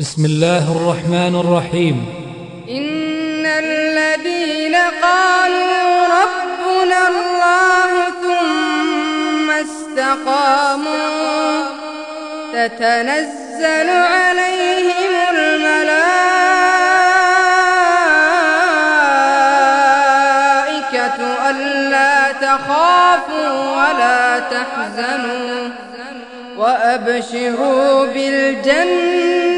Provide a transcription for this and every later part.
بسم الله الرحمن الرحيم. إن الذين قالوا ربنا الله ثم استقاموا تتنزل عليهم الملائكة ألا تخافوا ولا تحزنوا وأبشروا بالجنة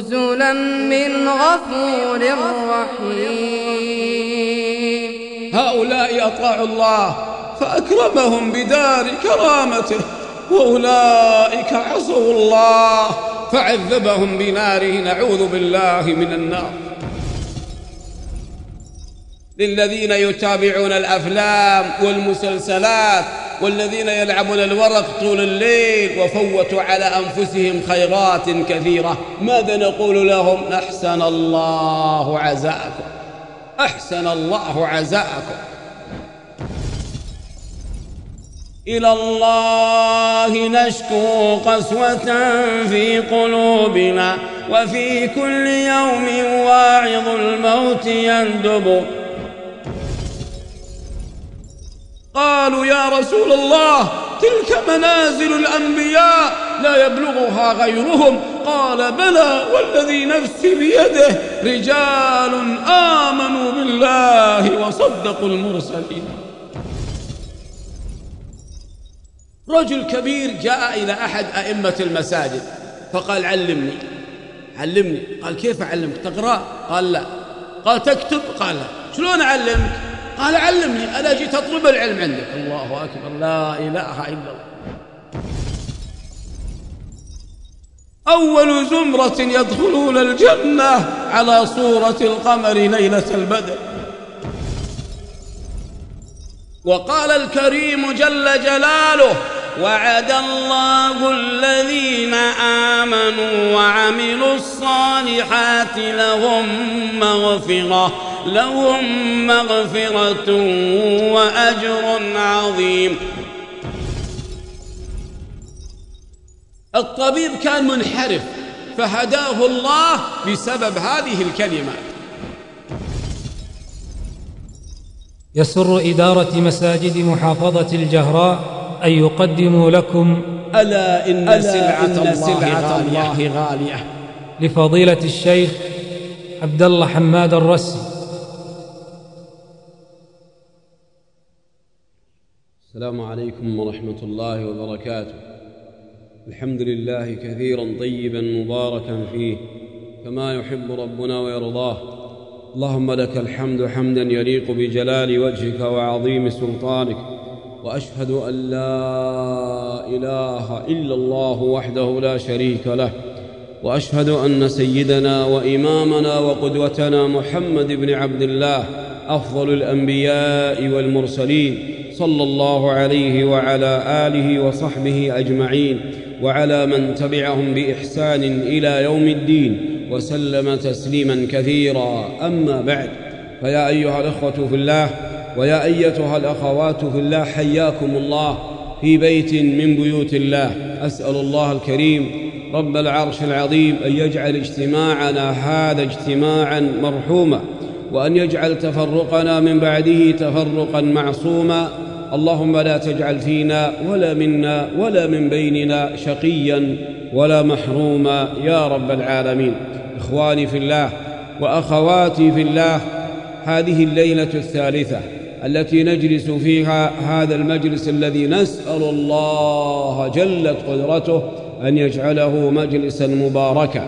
نزلا من غفور رحيم. هؤلاء أطاعوا الله فأكرمهم بدار كرامته وأولئك عصوا الله فعذبهم بناره نعوذ بالله من النار. للذين يتابعون الأفلام والمسلسلات والذين يلعبون الورق طول الليل وفوتوا على أنفسهم خيرات كثيرة. ماذا نقول لهم؟ أحسن الله عزاءكم. أحسن الله عزاءكم. إلى الله نشكو قسوة في قلوبنا وفي كل يوم واعظ الموت يندب. قالوا يا رسول الله تلك منازل الأنبياء لا يبلغها غيرهم. قال بلى والذي نفسي بيده رجال آمنوا بالله وصدقوا المرسلين. رجل كبير جاء إلى أحد أئمة المساجد فقال علمني. علمني. قال كيف أعلمك تقرأ؟ قال لا. قال تكتب؟ قال لا. شلون أعلمك؟ قال علمني أنا جيت أطلب العلم عندك. الله أكبر لا إله إلا الله. أول زمرة يدخلون الجنة على صورة القمر ليلة البدر. وقال الكريم جل جلاله وعد الله الذين آمنوا وعملوا الصالحات لهم مغفرة لهم مغفرة وأجر عظيم. الطبيب كان منحرف فهداه الله بسبب هذه الكلمات يسر إدارة مساجد محافظة الجهراء أن يقدموا لكم ألا إن ألا سلعة, إن الله, سلعة غالية. الله غالية. لفضيلة الشيخ عبد الله حماد الرسي. السلام عليكم ورحمة الله وبركاته. الحمد لله كثيرا طيبا مباركا فيه كما يحب ربنا ويرضاه. اللهم لك الحمد حمدا يليق بجلال وجهك وعظيم سلطانك. وأشهد أن لا إله إلا الله وحده لا شريك له وأشهد أن سيدنا وإمامنا وقدوتنا محمد بن عبد الله أفضل الأنبياء والمرسلين صلى الله عليه وعلى آله وصحبه أجمعين وعلى من تبعهم بإحسان إلى يوم الدين وسلم تسليما كثيرا. أما بعد فيا أيها الأخوة في الله ويا أيتها الأخوات في الله حياكم الله في بيت من بيوت الله. أسأل الله الكريم رب العرش العظيم أن يجعل اجتماعنا هذا اجتماعا مرحوما وأن يجعل تفرقنا من بعده تفرقا معصوما. اللهم لا تجعل فينا ولا منا ولا من بيننا شقيا ولا محروما يا رب العالمين. إخواني في الله وأخواتي في الله هذه الليلة الثالثة. التي نجلس فيها هذا المجلس الذي نسأل الله جلت قدرته أن يجعله مجلسا مباركا.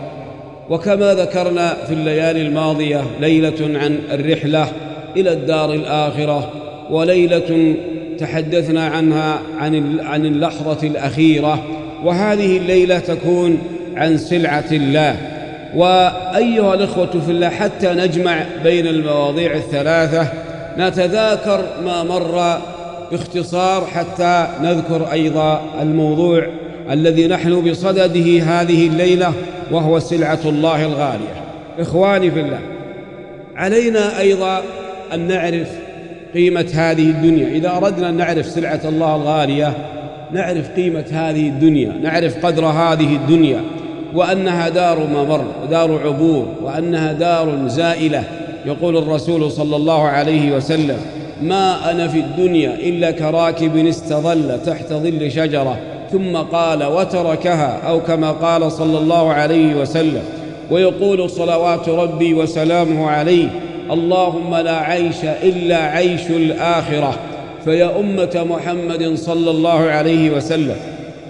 وكما ذكرنا في الليالي الماضية ليلة عن الرحلة إلى الدار الآخرة وليلة تحدثنا عنها عن عن اللحظة الأخيرة وهذه الليلة تكون عن سلعة الله. وأيها الإخوة في الله حتى نجمع بين المواضيع الثلاثة نتذاكر ما مر باختصار حتى نذكر أيضا الموضوع الذي نحن بصدده هذه الليلة وهو سلعة الله الغالية. إخواني في الله علينا أيضا أن نعرف قيمة هذه الدنيا. إذا أردنا أن نعرف سلعة الله الغالية نعرف قيمة هذه الدنيا نعرف قدر هذه الدنيا وأنها دار ممر ودار عبور وأنها دار زائلة. يقول الرسول صلى الله عليه وسلم ما أنا في الدنيا إلا كراكب استظل تحت ظل شجرة ثم قال وتركها أو كما قال صلى الله عليه وسلم ويقول صلوات ربي وسلامه عليه اللهم لا عيش إلا عيش الآخرة فيا أمة محمد صلى الله عليه وسلم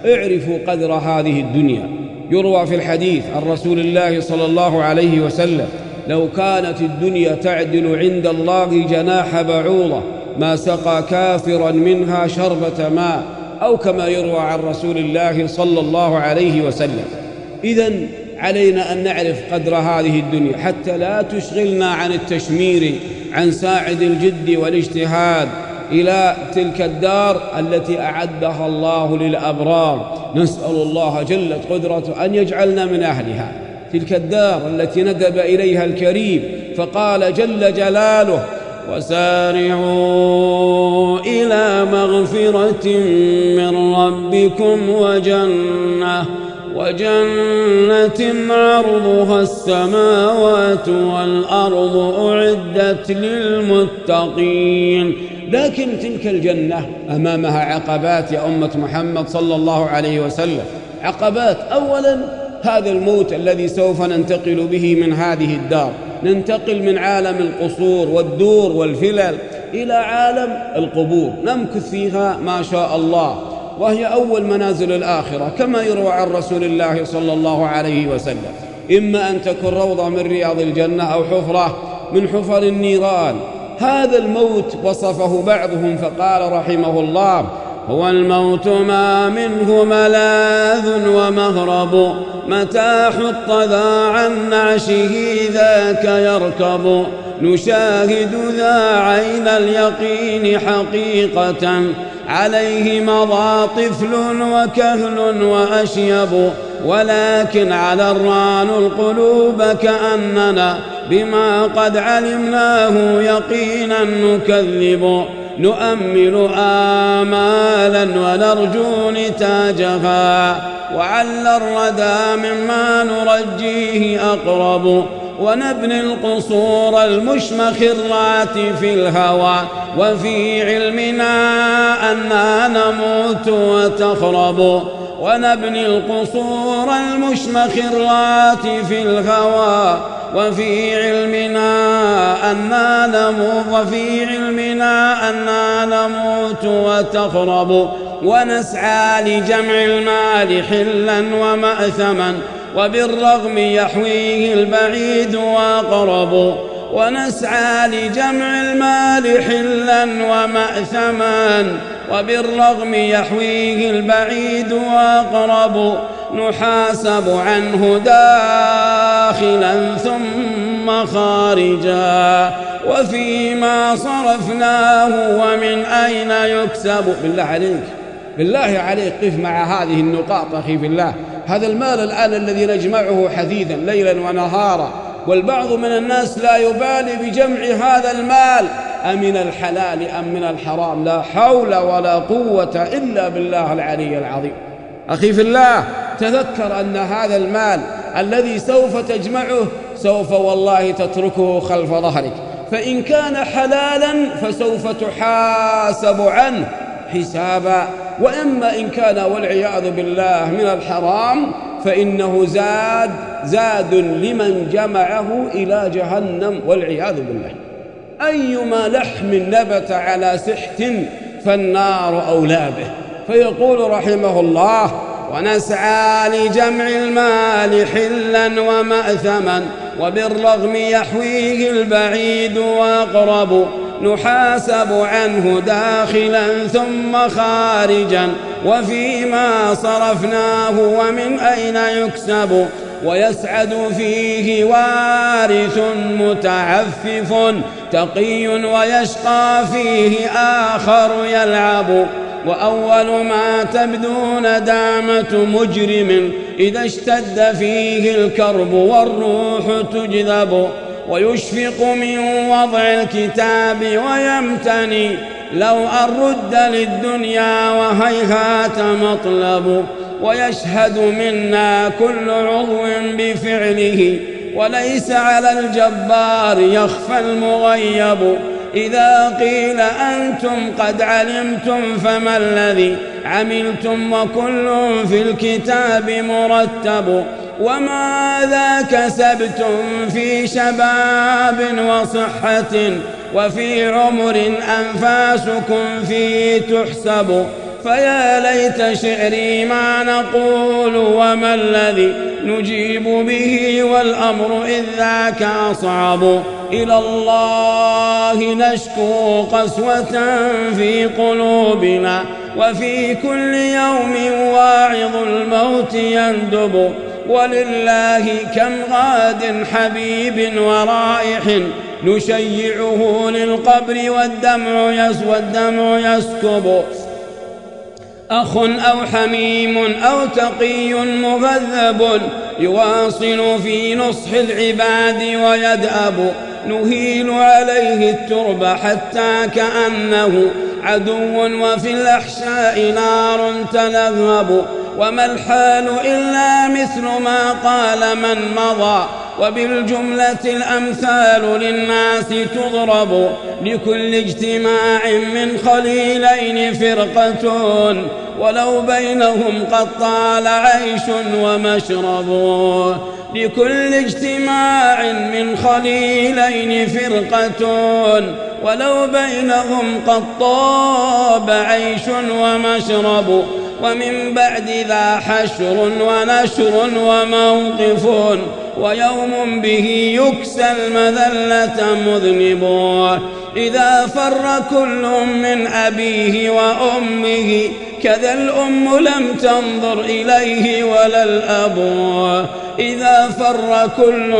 اعرفوا قدر هذه الدنيا. يروى في الحديث عن رسول الله صلى الله عليه وسلم لو كانت الدنيا تعدل عند الله جناح بعوضة ما سقى كافرا منها شربة ماء أو كما يروى عن رسول الله صلى الله عليه وسلم. إذا علينا أن نعرف قدر هذه الدنيا حتى لا تشغلنا عن التشمير عن ساعد الجد والاجتهاد إلى تلك الدار التي أعدها الله للأبرار. نسأل الله جلت قدرته أن يجعلنا من أهلها. تلك الدار التي ندب إليها الكريم فقال جل جلاله وسارعوا إلى مغفرة من ربكم وجنة وجنة عرضها السماوات والأرض أعدت للمتقين. لكن تلك الجنة أمامها عقبات يا أمة محمد صلى الله عليه وسلم. عقبات أولا هذا الموت الذي سوف ننتقل به من هذه الدار. ننتقل من عالم القصور والدور والفلل إلى عالم القبور. نمكث فيها ما شاء الله. وهي أول منازل الآخرة كما يروى عن رسول الله صلى الله عليه وسلم. إما أن تكون روضة من رياض الجنة أو حفرة من حفر النيران. هذا الموت وصفه بعضهم فقال رحمه الله هو الموت ما منه ملاذ ومهرب متى حط ذا عن نعشه ذاك يركب. نشاهد ذا عين اليقين حقيقة. عليه مضى طفل وكهل وأشيب. ولكن على الران القلوب كأننا بما قد علمناه يقينا نكذب. نؤمل آمالا ونرجو نتاجها. وعل الردى مما نرجيه أقرب. ونبني القصور المشمخرات في الهوى. وفي علمنا أنا نموت وتخرب. ونبني القصور المشمخرات في الهوى وفي علمنا أنا نموت وفي علمنا أنا نموت وتخرب ونسعى لجمع المال حلا ومأثما وبالرغم يحويه البعيد وأقرب ونسعى لجمع المال حلا ومأثما. وبالرغم يحويه البعيد وأقرب نحاسب عنه داخلا ثم خارجا. وفيما صرفناه ومن أين يكسب؟ بالله عليك بالله عليك قف مع هذه النقاط أخي في الله. هذا المال الآن الذي نجمعه حثيثا ليلا ونهارا. والبعض من الناس لا يبالي بجمع هذا المال. أمن الحلال أم من الحرام؟ لا حول ولا قوة إلا بالله العلي العظيم. أخي في الله تذكر أن هذا المال الذي سوف تجمعه سوف والله تتركه خلف ظهرك. فإن كان حلالا فسوف تحاسب عنه حسابا. وإما إن كان والعياذ بالله من الحرام فإنه زاد زاد لمن جمعه إلى جهنم والعياذ بالله. أيما لحم نبت على سحت فالنار أولى به. فيقول رحمه الله ونسعى لجمع المال حلا ومأثما وبالرغم يحويه البعيد وأقرب. نحاسب عنه داخلا ثم خارجا. وفيما صرفناه ومن أين يكسب؟ ويسعد فيه وارث متعفف تقي ويشقى فيه آخر يلعب. وأول ما تبدو ندامة مجرم إذا اشتد فيه الكرب والروح تجذب. ويشفق من وضع الكتاب ويمتني. لو أن رد للدنيا وهيهات مطلب. ويشهد منا كل عضو بفعله. وليس على الجبار يخفى المغيب. إذا قيل أنتم قد علمتم فما الذي عملتم؟ وكل في الكتاب مرتب. وماذا كسبتم في شباب وصحة وفي عمر أنفاسكم فيه تحسب فيا ليت شعري ما نقول وما الذي نجيب به والأمر إذ ذاك أصعب. إلى الله نشكو قسوة في قلوبنا وفي كل يوم واعظ الموت يندب. ولله كم غاد حبيب ورائح نشيعه للقبر والدمع يسوى الدمع يسكب. أخ أو حميم أو تقي مهذب يواصل في نصح العباد ويدأب نهيل عليه الترب حتى كأنه عدو وفي الأحشاء نار تلهب وما الحال إلا مثل ما قال من مضى وبالجملة الأمثال للناس تضرب. لكل اجتماع من خليلين فرقة ولو بينهم قد طال عيش ومشرب. لكل اجتماع من خليلين فرقة ولو بينهم قد طاب عيش ومشرب. ومن بعد ذا حشر ونشر وموقف ويوم به يكسى المذلة مذنب إذا فر كل من أبيه وأمه كذا الأم لم تنظر إليه ولا الأب إذا فر كل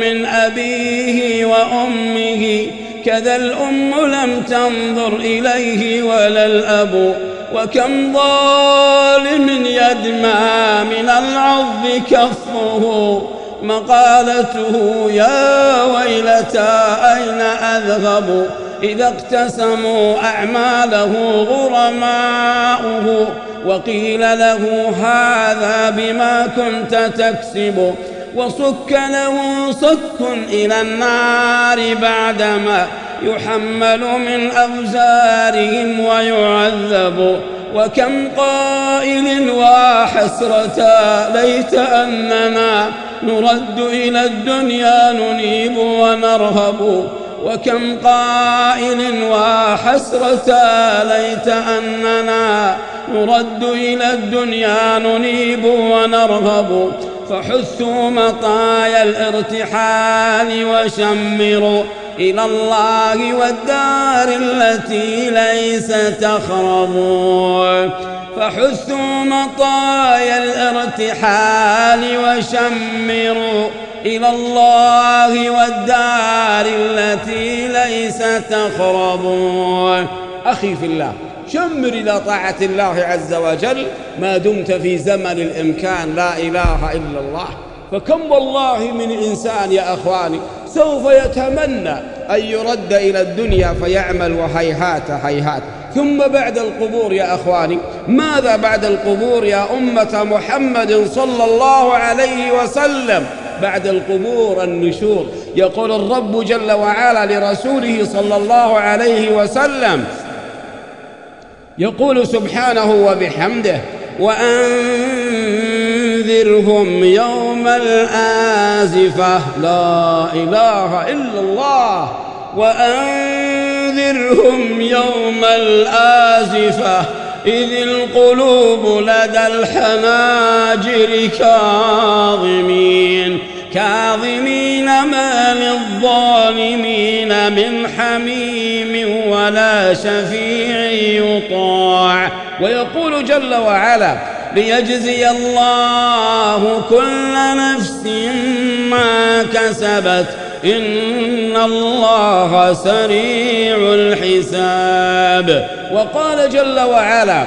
من أبيه وأمه كذا الأم لم تنظر إليه ولا الأب وكم ظالم يدمى من العظ كفه مقالته يا ويلتى أين أذهب إذا اقتسموا أعماله غرماؤه وقيل له هذا بما كنت تكسب وصك له صك إلى النار بعدما يحمل من أوزارهم ويعذب. وكم قائل وحسرة ليت أننا نرد إلى الدنيا ننيب ونرهب. وكم قائل وحسرة ليت أننا نرد إلى الدنيا ننيب ونرهب. فحثوا مطايا الارتحال وشمروا إلى الله والدار التي ليس تخرب فحثوا مطايا الارتحال وشمروا إلى الله والدار التي ليس تخرب أخي في الله. شمر إلى طاعة الله عز وجل. ما دمت في زمن الإمكان لا إله إلا الله. فكم والله من إنسان يا أخواني سوف يتمنى أن يرد إلى الدنيا فيعمل وهيهات هيهات. ثم بعد القبور يا أخواني ماذا بعد القبور يا أمة محمد صلى الله عليه وسلم؟ بعد القبور النشور. يقول الرب جل وعلا لرسوله صلى الله عليه وسلم يقول سبحانه وبحمده وأنذرهم يوم الآزفة لا إله إلا الله وأنذرهم يوم الآزفة إذ القلوب لدى الحناجر كاظمين كاظمين ما للظالمين من حميم ولا شفيع يطاع. ويقول جل وعلا ليجزي الله كل نفس ما كسبت. إن الله سريع الحساب. وقال جل وعلا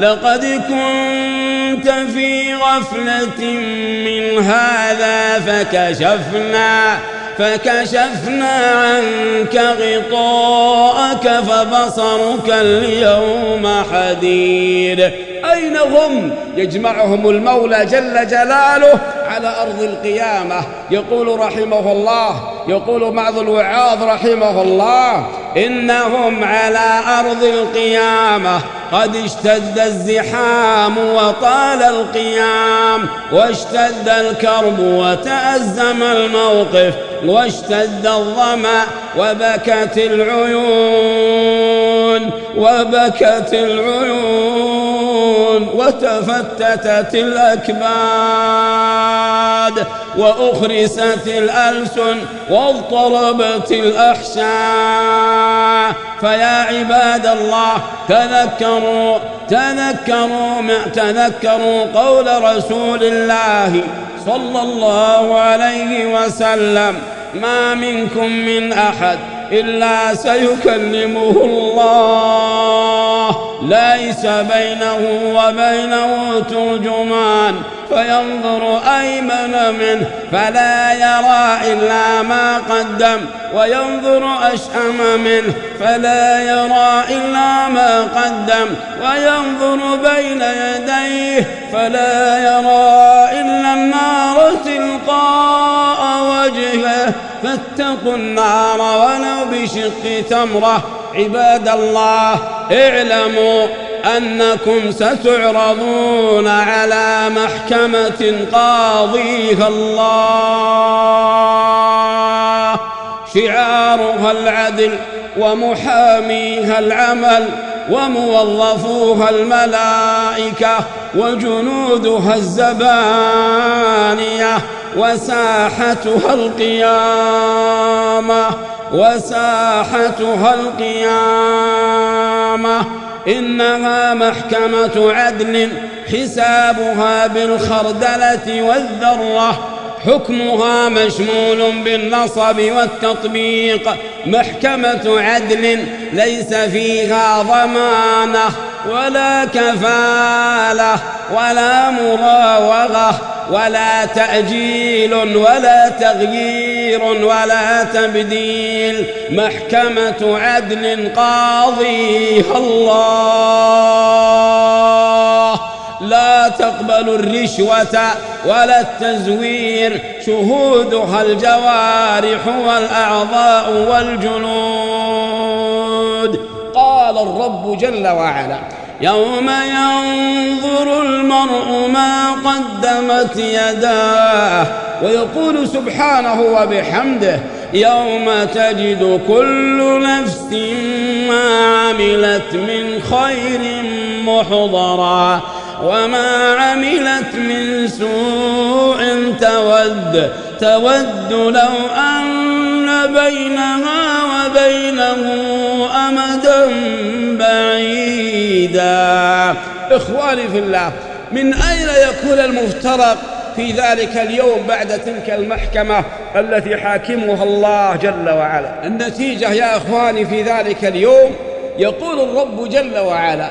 لقد كنت في غفلة من هذا فكشفنا فكشفنا عنك غطاءك فبصرك اليوم حديد. أين هم؟ يجمعهم المولى جل جلاله على أرض القيامة. يقول رحمه الله يقول بعض الوعاظ رحمه الله إنهم على أرض القيامة. قد اشتد الزحام وطال القيام واشتد الكرب وتأزم الموقف. واشتد الظمأ وبكت العيون وبكت العيون. وتفتتت الأكباد وأخرست الألسن واضطربت الأحشاء. فيا عباد الله تذكروا تذكروا تذكروا قول رسول الله صلى الله عليه وسلم ما منكم من أحد إلا سيكلمه الله. ليس بينه وبينه ترجمان. فينظر أيمن منه فلا يرى إلا ما قدم. وينظر أشأم منه فلا يرى إلا ما قدم. وينظر بين يديه فلا يرى إلا النار تلقاء وجهه. فاتقوا النار ولو بشق تمرة. عباد الله اعلموا أنكم ستعرضون على محكمة قاضيها الله شعارها العدل ومحاميها العمل. وموظفوها الملائكة وجنودها الزبانية وساحتها القيامة وساحتها القيامة. إنها محكمة عدل حسابها بالخردلة والذرة. حكمها مشمول بالنصب والتطبيق محكمة عدل ليس فيها ضمانة ولا كفالة ولا مراوغة ولا تأجيل ولا تغيير ولا تبديل محكمة عدل قاضيها الله. لا تقبل الرشوة ولا التزوير. شهودها الجوارح والأعضاء والجنود. قال الرب جل وعلا يوم ينظر المرء ما قدمت يداه ويقول سبحانه وبحمده يوم تجد كل نفس ما عملت من خير محضرا. وما عملت من سوء تود تود لو أن بينها وبينه أمدا بعيدا. إخواني في الله من أين يكون المفترق في ذلك اليوم بعد تلك المحكمة التي حاكمها الله جل وعلا؟ النتيجة يا أخواني في ذلك اليوم يقول الرب جل وعلا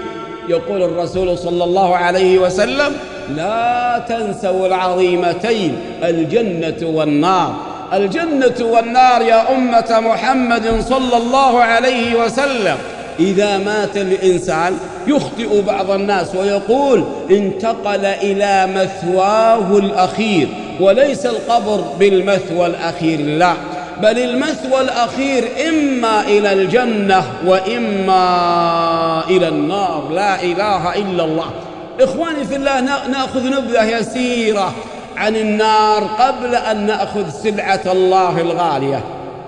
يقول الرسول صلى الله عليه وسلم لا تنسوا العظيمتين الجنة والنار. الجنة والنار يا أمة محمد صلى الله عليه وسلم. إذا مات الإنسان يخطئ بعض الناس ويقول انتقل إلى مثواه الأخير وليس القبر بالمثوى الأخير. لا. بل المثوى الأخير إما إلى الجنة وإما إلى النار. لا إله إلا الله. إخواني في الله نأخذ نبذة يسيرة عن النار قبل أن نأخذ سلعة الله الغالية.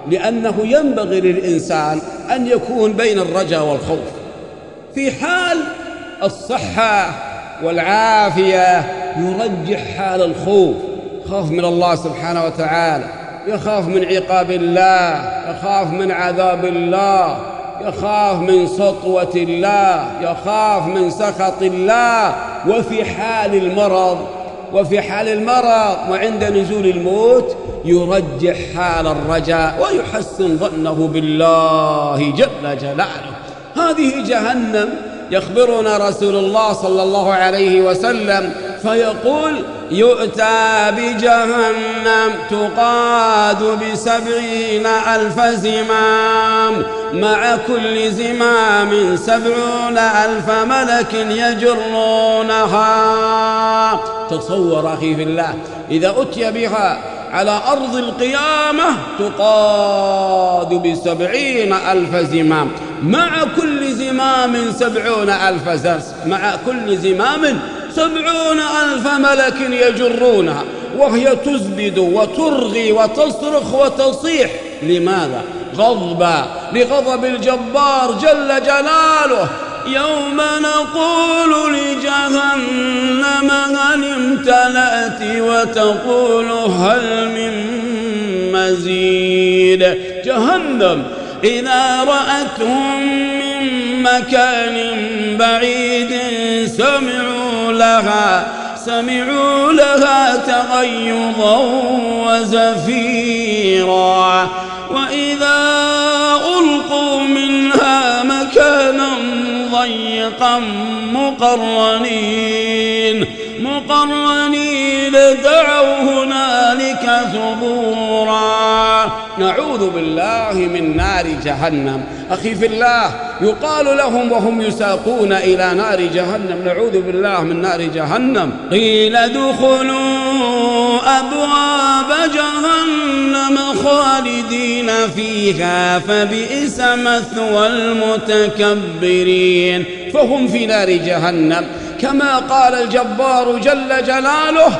لأنه ينبغي للإنسان أن يكون بين الرجاء والخوف. في حال الصحة والعافية يرجح حال الخوف خاف من الله سبحانه وتعالى. يخاف من عقاب الله يخاف من عذاب الله يخاف من سطوة الله يخاف من سخط الله. وفي حال المرض وفي حال المرض وعند نزول الموت يرجح حال الرجاء ويحسن ظنه بالله جل جلاله. هذه جهنم يخبرنا رسول الله صلى الله عليه وسلم فيقول يؤتى بجهنم تقاد بسبعين ألف زمام مع كل زمام سبعون ألف ملك يجرونها. تصور أخي في الله إذا أتي بها على أرض القيامة تقاد بسبعين ألف زمام مع كل زمام سبعون ألف زرس مع كل زمام سبعون ألف ملك يجرونها وهي تزبد وترغي وتصرخ وتصيح. لماذا؟ غضبا لغضب الجبار جل جلاله. يوم نقول لجهنم هل امتلأت وتقول هل من مزيد؟ جهنم إذا رأتهم من مكان بعيد سمعوا لها سمعوا لها تغيظا وزفيرا. وإذا ألقوا منها مكانا ضيقا مقرنين مقرنين دعوا هنالك ثبورا. نعوذ بالله من نار جهنم. أخي في الله يقال لهم وهم يساقون إلى نار جهنم. نعوذ بالله من نار جهنم. قيل ادخلوا أبواب جهنم خالدين فيها فبئس مثوى المتكبرين. فهم في نار جهنم. كما قال الجبار جل جلاله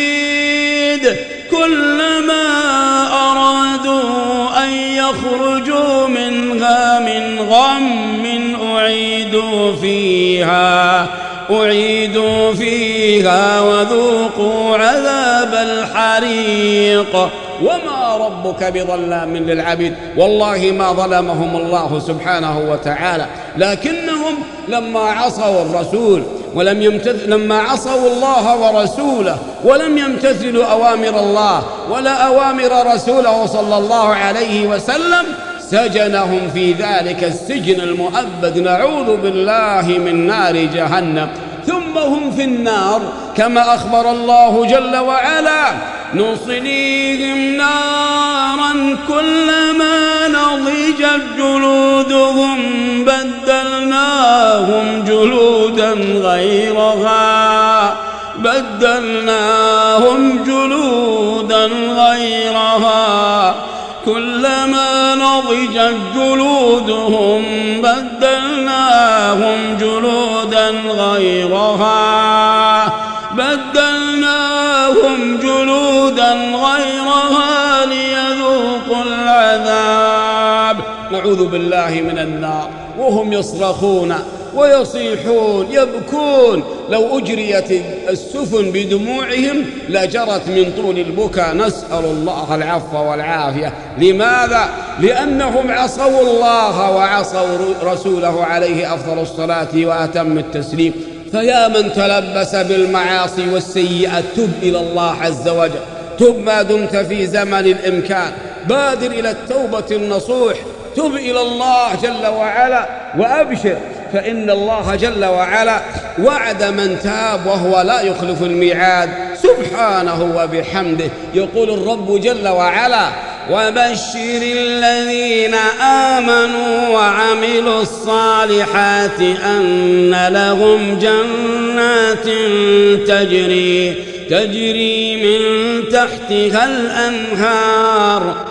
غم أعيدوا فيها أعيدوا فيها وذوقوا عذاب الحريق. وما ربك بظلام للعبيد والله ما ظلمهم الله سبحانه وتعالى. لكنهم لما عصوا الرسول ولم يمتثل لما عصوا الله ورسوله ولم يمتثلوا أوامر الله ولا أوامر رسوله صلى الله عليه وسلم سجنهم في ذلك السجن المؤبد نعوذ بالله من نار جهنم. ثم هم في النار كما أخبر الله جل وعلا نصليهم نارا كلما نضجت جلودهم بدلناهم جلودا غيرها. بدلناهم جلودا غيرها. كلما نضجت جلودهم بدلناهم جلودا غيرها. بدلناهم جلودا غيرها ليذوقوا العذاب. نعوذ بالله من النار. وهم يصرخون. ويصيحون يبكون. لو أجريت السفن بدموعهم لجرت من طول البكاء. نسأل الله العفو والعافية. لماذا؟ لأنهم عصوا الله وعصوا رسوله عليه أفضل الصلاة وأتم التسليم. فيا من تلبس بالمعاصي والسيئات تب إلى الله عز وجل. تب ما دمت في زمن الإمكان. بادر إلى التوبة النصوح. تب إلى الله جل وعلا وأبشر. فإن الله جل وعلا وعد من تاب وهو لا يخلف الميعاد سبحانه وبحمده. يقول الرب جل وعلا وبشر الذين آمنوا وعملوا الصالحات أن لهم جنات تجري تجري من تحتها الأنهار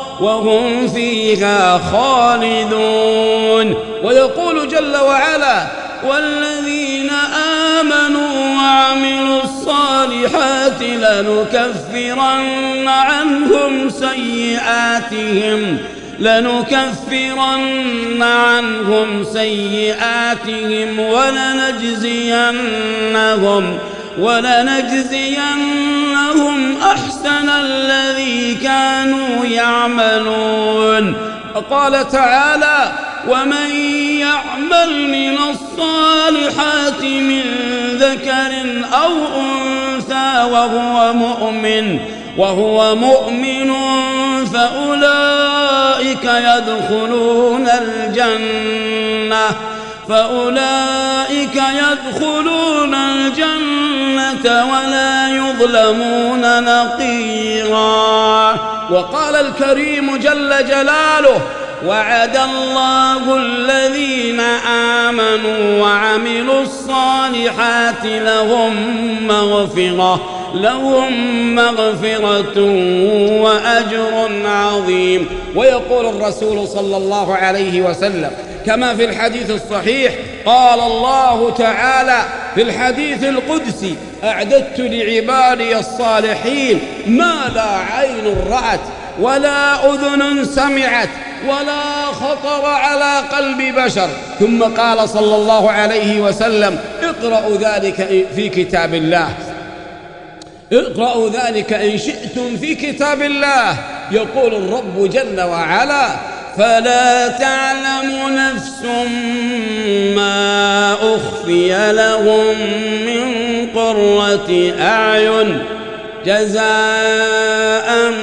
وهم فيها خالدون. ويقول جل وعلا والذين آمنوا وعملوا الصالحات لنكفرن عنهم سيئاتهم لنكفرن عنهم سيئاتهم ولنجزينهم ولنجزينهم أحسن الذي كانوا يعملون. قال تعالى ومن يعمل من الصالحات من ذكر أو أنثى وهو مؤمن وهو مؤمن فأولئك يدخلون الجنة فأولئك يدخلون الجنة. ولا يظلمون نقيرا. وقال الكريم جل جلاله وعد الله الذين آمنوا وعملوا الصالحات لهم مغفرة لهم مغفرة وأجر عظيم. ويقول الرسول صلى الله عليه وسلم كما في الحديث الصحيح قال الله تعالى في الحديث القدسي أعددت لعبادي الصالحين ما لا عين رأت ولا أذن سمعت ولا خطر على قلب بشر. ثم قال صلى الله عليه وسلم اقرأوا ذلك في كتاب الله. اقرأوا ذلك إن شئتم في كتاب الله. يقول الرب جل وعلا فلا تعلم نفس ما أخفي لهم من قرة أعين جزاء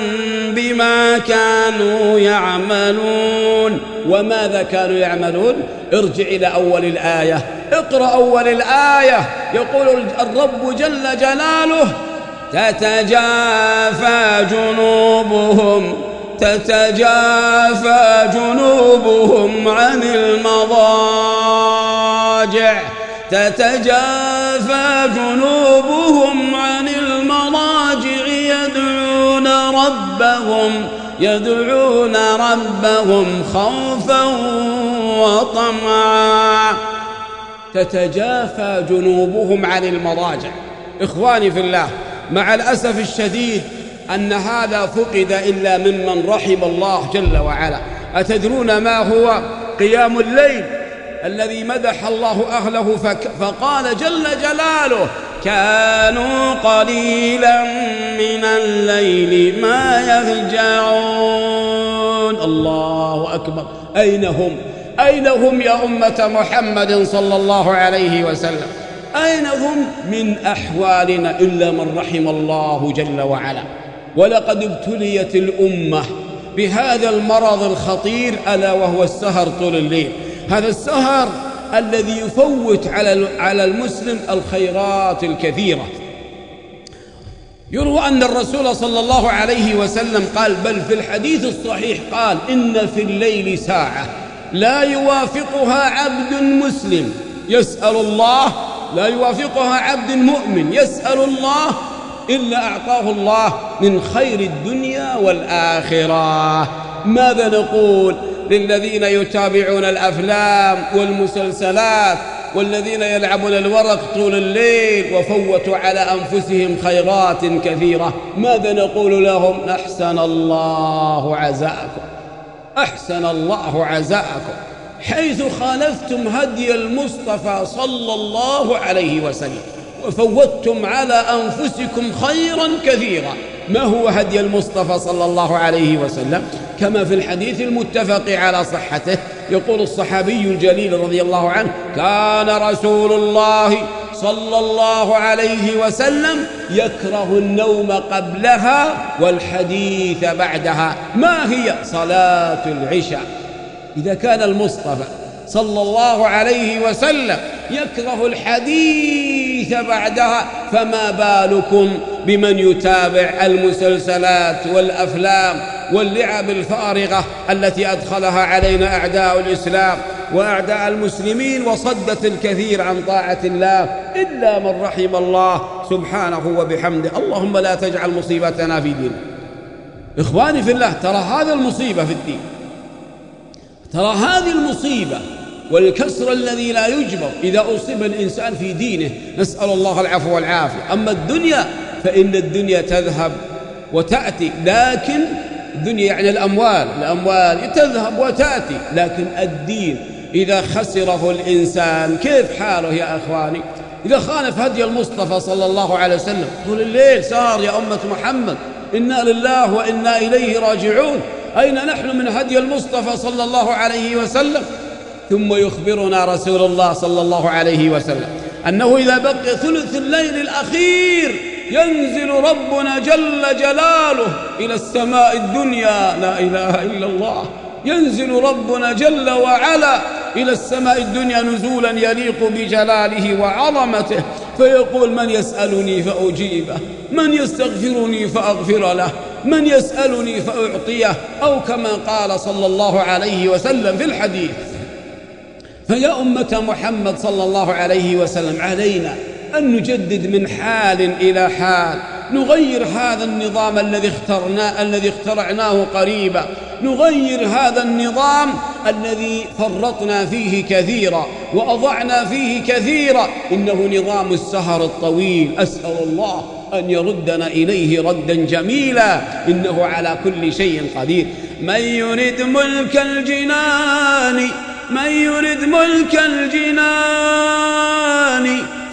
بما كانوا يعملون. وماذا كانوا يعملون؟ ارجع إلى أول الآية. اقرأ أول الآية. يقول الرب جل جلاله تتجافى جنوبهم. تتجافى جنوبهم عن المضاجع. تتجافى جنوبهم عن المضاجع. يدعون ربهم يدعون ربهم خوفا وطمعا. تتجافى جنوبهم عن المضاجع. إخواني في الله مع الأسف الشديد أن هذا فقد إلا ممن رحم الله جل وعلا. أتدرون ما هو قيام الليل الذي مدح الله أهله فقال جل جلاله كانوا قليلا من الليل ما يهجعون الله أكبر. أين هم؟ أين هم يا أمة محمد صلى الله عليه وسلم؟ أين هم من أحوالنا إلا من رحم الله جل وعلا؟ ولقد ابتليت الأمة بهذا المرض الخطير ألا وهو السهر طول الليل. هذا السهر الذي يفوت على على المسلم الخيرات الكثيرة. يروى أن الرسول صلى الله عليه وسلم قال بل في الحديث الصحيح قال إن في الليل ساعة لا يوافقها عبد مسلم. يسأل الله لا يوافقها عبد مؤمن. يسأل الله إلا أعطاه الله من خير الدنيا والآخرة. ماذا نقول للذين يتابعون الأفلام والمسلسلات والذين يلعبون الورق طول الليل وفوتوا على أنفسهم خيرات كثيرة؟ ماذا نقول لهم؟ أحسن الله عزاءكم. أحسن الله عزاءكم. حيث خالفتم هدي المصطفى صلى الله عليه وسلم. وفوتتم على أنفسكم خيرا كثيرا. ما هو هدي المصطفى صلى الله عليه وسلم؟ كما في الحديث المتفق على صحته يقول الصحابي الجليل رضي الله عنه كان رسول الله صلى الله عليه وسلم يكره النوم قبلها والحديث بعدها. ما هي؟ صلاة العشاء. إذا كان المصطفى صلى الله عليه وسلم يكره الحديث بعدها فما بالكم بمن يتابع المسلسلات والأفلام واللعب الفارغة التي أدخلها علينا أعداء الإسلام وأعداء المسلمين وصدت الكثير عن طاعة الله إلا من رحم الله سبحانه وبحمده. اللهم لا تجعل مصيبتنا في ديننا إخواني في الله ترى هذا المصيبة في الدين. ترى هذه المصيبة والكسر الذي لا يجبر. إذا أصيب الإنسان في دينه نسأل الله العفو والعافية. أما الدنيا فإن الدنيا تذهب وتأتي. لكن الدنيا يعني الأموال. الأموال تذهب وتأتي. لكن الدين إذا خسره الإنسان كيف حاله يا أخواني؟ إذا خالف هدي المصطفى صلى الله عليه وسلم طول الليل سار يا أمة محمد. إنا لله وإنا إليه راجعون. أين نحن من هدي المصطفى صلى الله عليه وسلم؟ ثم يخبرنا رسول الله صلى الله عليه وسلم أنه إذا بقي ثلث الليل الأخير ينزل ربنا جل جلاله إلى السماء الدنيا لا إله إلا الله. ينزل ربنا جل وعلا إلى السماء الدنيا نزولا يليق بجلاله وعظمته. فيقول من يسألني فأجيبه من يستغفرني فأغفر له من يسألني فأعطيه أو كما قال صلى الله عليه وسلم في الحديث فيا أمة محمد صلى الله عليه وسلم علينا أن نجدد من حال إلى حال نغير هذا النظام الذي اخترناه الذي اخترعناه قريبا نغير هذا النظام الذي فرطنا فيه كثيرا وأضعنا فيه كثيرا. إنه نظام السهر الطويل أسأل الله أن يردنا إليه ردا جميلا إنه على كل شيء قدير. من يرد ملك الجنان من يرد ملك الجنان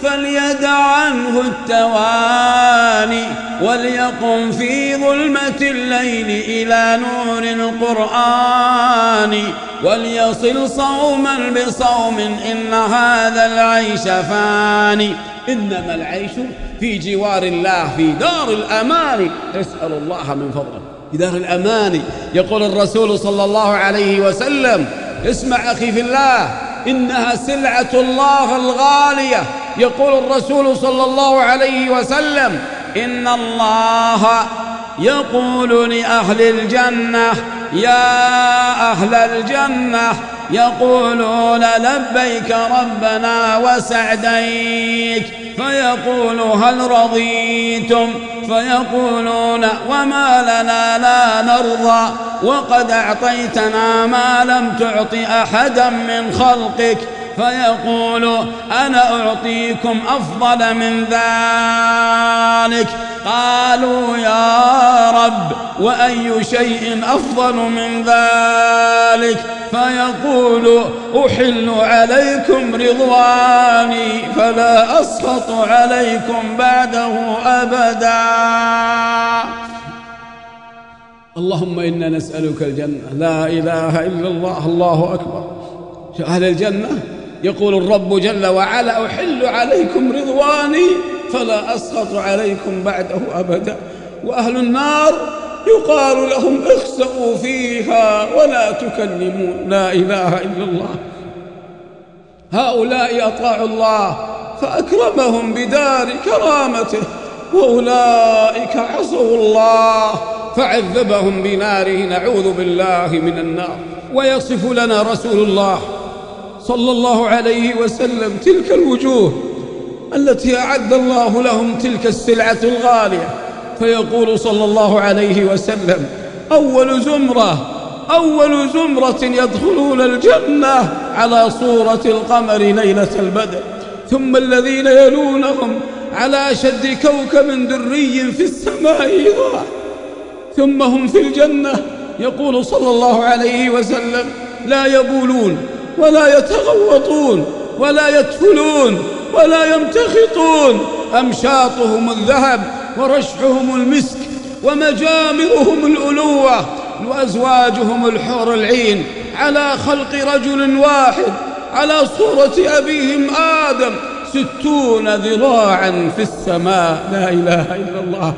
فليدع عنه التواني وليقم في ظلمة الليل إلى نور القرآن وليصل صوما بصوم إن هذا العيش فاني إنما العيش في جوار الله في دار الأمان. نسأل الله من فضله. في دار الأمان. يقول الرسول صلى الله عليه وسلم اسمع أخي في الله إنها سلعة الله الغالية. يقول الرسول صلى الله عليه وسلم إن الله يقول لأهل الجنة يا أهل الجنة يقولون لبيك ربنا وسعديك فيقول هل رضيتم؟ فيقولون وما لنا لا نرضى وقد أعطيتنا ما لم تعط أحدا من خلقك. فيقول أنا أعطيكم أفضل من ذلك. قالوا يا رب وأي شيء أفضل من ذلك؟ فيقول أحل عليكم رضواني فلا أسخط عليكم بعده أبدا. اللهم إنا نسألك الجنة. لا إله إلا الله الله أكبر. أهل الجنة؟ يقول الرب جل وعلا أحل عليكم رضواني فلا أسخط عليكم بعده أبدا. وأهل النار يقال لهم اخسأوا فيها ولا تكلمون. لا إله إلا الله. هؤلاء أطاعوا الله فأكرمهم بدار كرامته وأولئك عصوا الله فعذبهم بناره نعوذ بالله من النار. ويصف لنا رسول الله صلى الله عليه وسلم تلك الوجوه التي أعد الله لهم تلك السلعة الغالية. فيقول صلى الله عليه وسلم أول زمرة أول زمرة يدخلون الجنة على صورة القمر ليلة البدر. ثم الذين يلونهم على أشد كوكب دري في السماء إضاء ثم هم في الجنة. يقول صلى الله عليه وسلم لا يبولون. ولا يتغوطون ولا يدفلون ولا يمتخطون أمشاطهم الذهب ورشحهم المسك ومجامرهم الألوة وأزواجهم الحور العين على خلق رجل واحد على صورة أبيهم آدم ستون ذراعا في السماء لا إله إلا الله.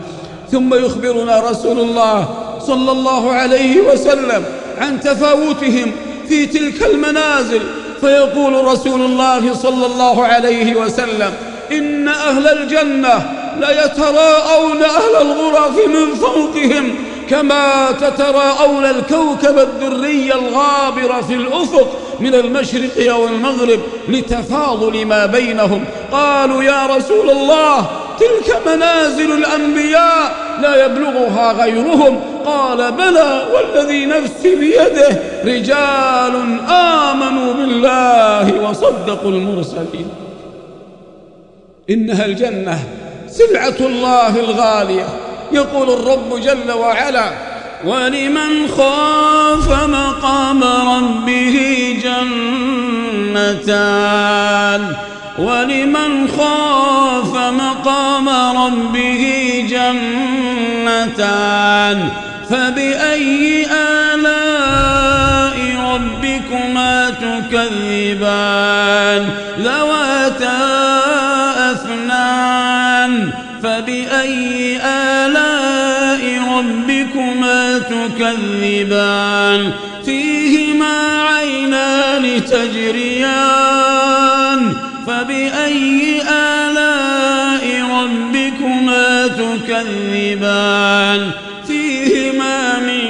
ثم يخبرنا رسول الله صلى الله عليه وسلم عن تفاوتهم في تلك المنازل فيقول رسول الله صلى الله عليه وسلم إن أهل الجنة ليتراءون أهل الغرف من فوقهم كما تتراءون الكوكب الدري الغابر في الأفق من المشرق أو المغرب لتفاضل ما بينهم. قالوا يا رسول الله تلك منازل الأنبياء لا يبلغها غيرهم. قال بلى والذي نفسي بيده رجال آمنوا بالله وصدقوا المرسلين. إنها الجنة سلعة الله الغالية. يقول الرب جل وعلا ولمن خاف مقام ربه جنتان ولمن خاف مقام ربه جنتان فبأي آلاء ربكما تكذبان؟ ذواتا أثنان. فبأي آلاء ربكما تكذبان؟ فيهما عينان تجريان. تكذبان فيهما من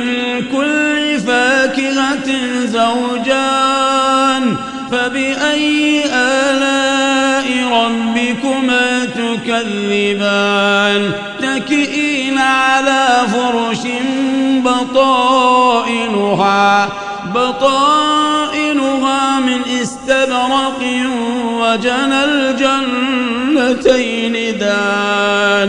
كل فاكهة زوجان. فبأي آلاء ربكما تكذبان؟ تكئين على فرش بطائنها. بطائنها من استبرق وجنى الجنتين دان.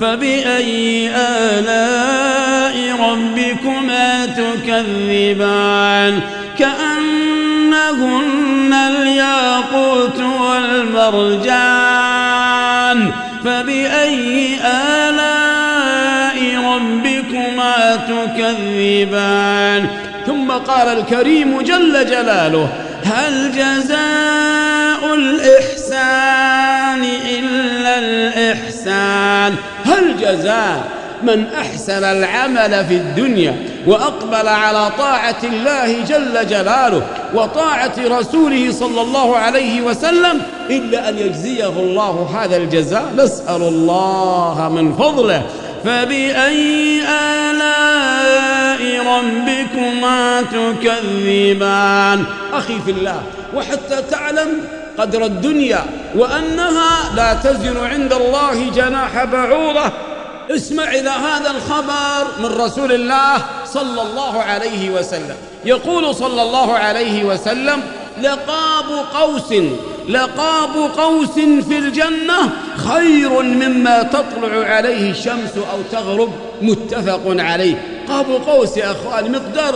فبأي آلاء ربكما تكذبان؟ كأنهن الياقوت والمرجان. فبأي آلاء ربكما تكذبان؟ ثم قال الكريم جل جلاله هل جزاء الإحسان هل جزاء من أحسن العمل في الدنيا وأقبل على طاعة الله جل جلاله وطاعة رسوله صلى الله عليه وسلم إلا أن يجزيه الله هذا الجزاء؟ نسأل الله من فضله. فبأي آلاء ربكما تكذبان؟ أخي في الله وحتى تعلم قدر الدنيا وأنها لا تزن عند الله جناح بعوضة. اسمع إلى هذا الخبر من رسول الله صلى الله عليه وسلم. يقول صلى الله عليه وسلم لقاب قوس لقاب قوس في الجنة خير مما تطلع عليه الشمس أو تغرب. متفق عليه. قاب قوس يا أخوان مقدار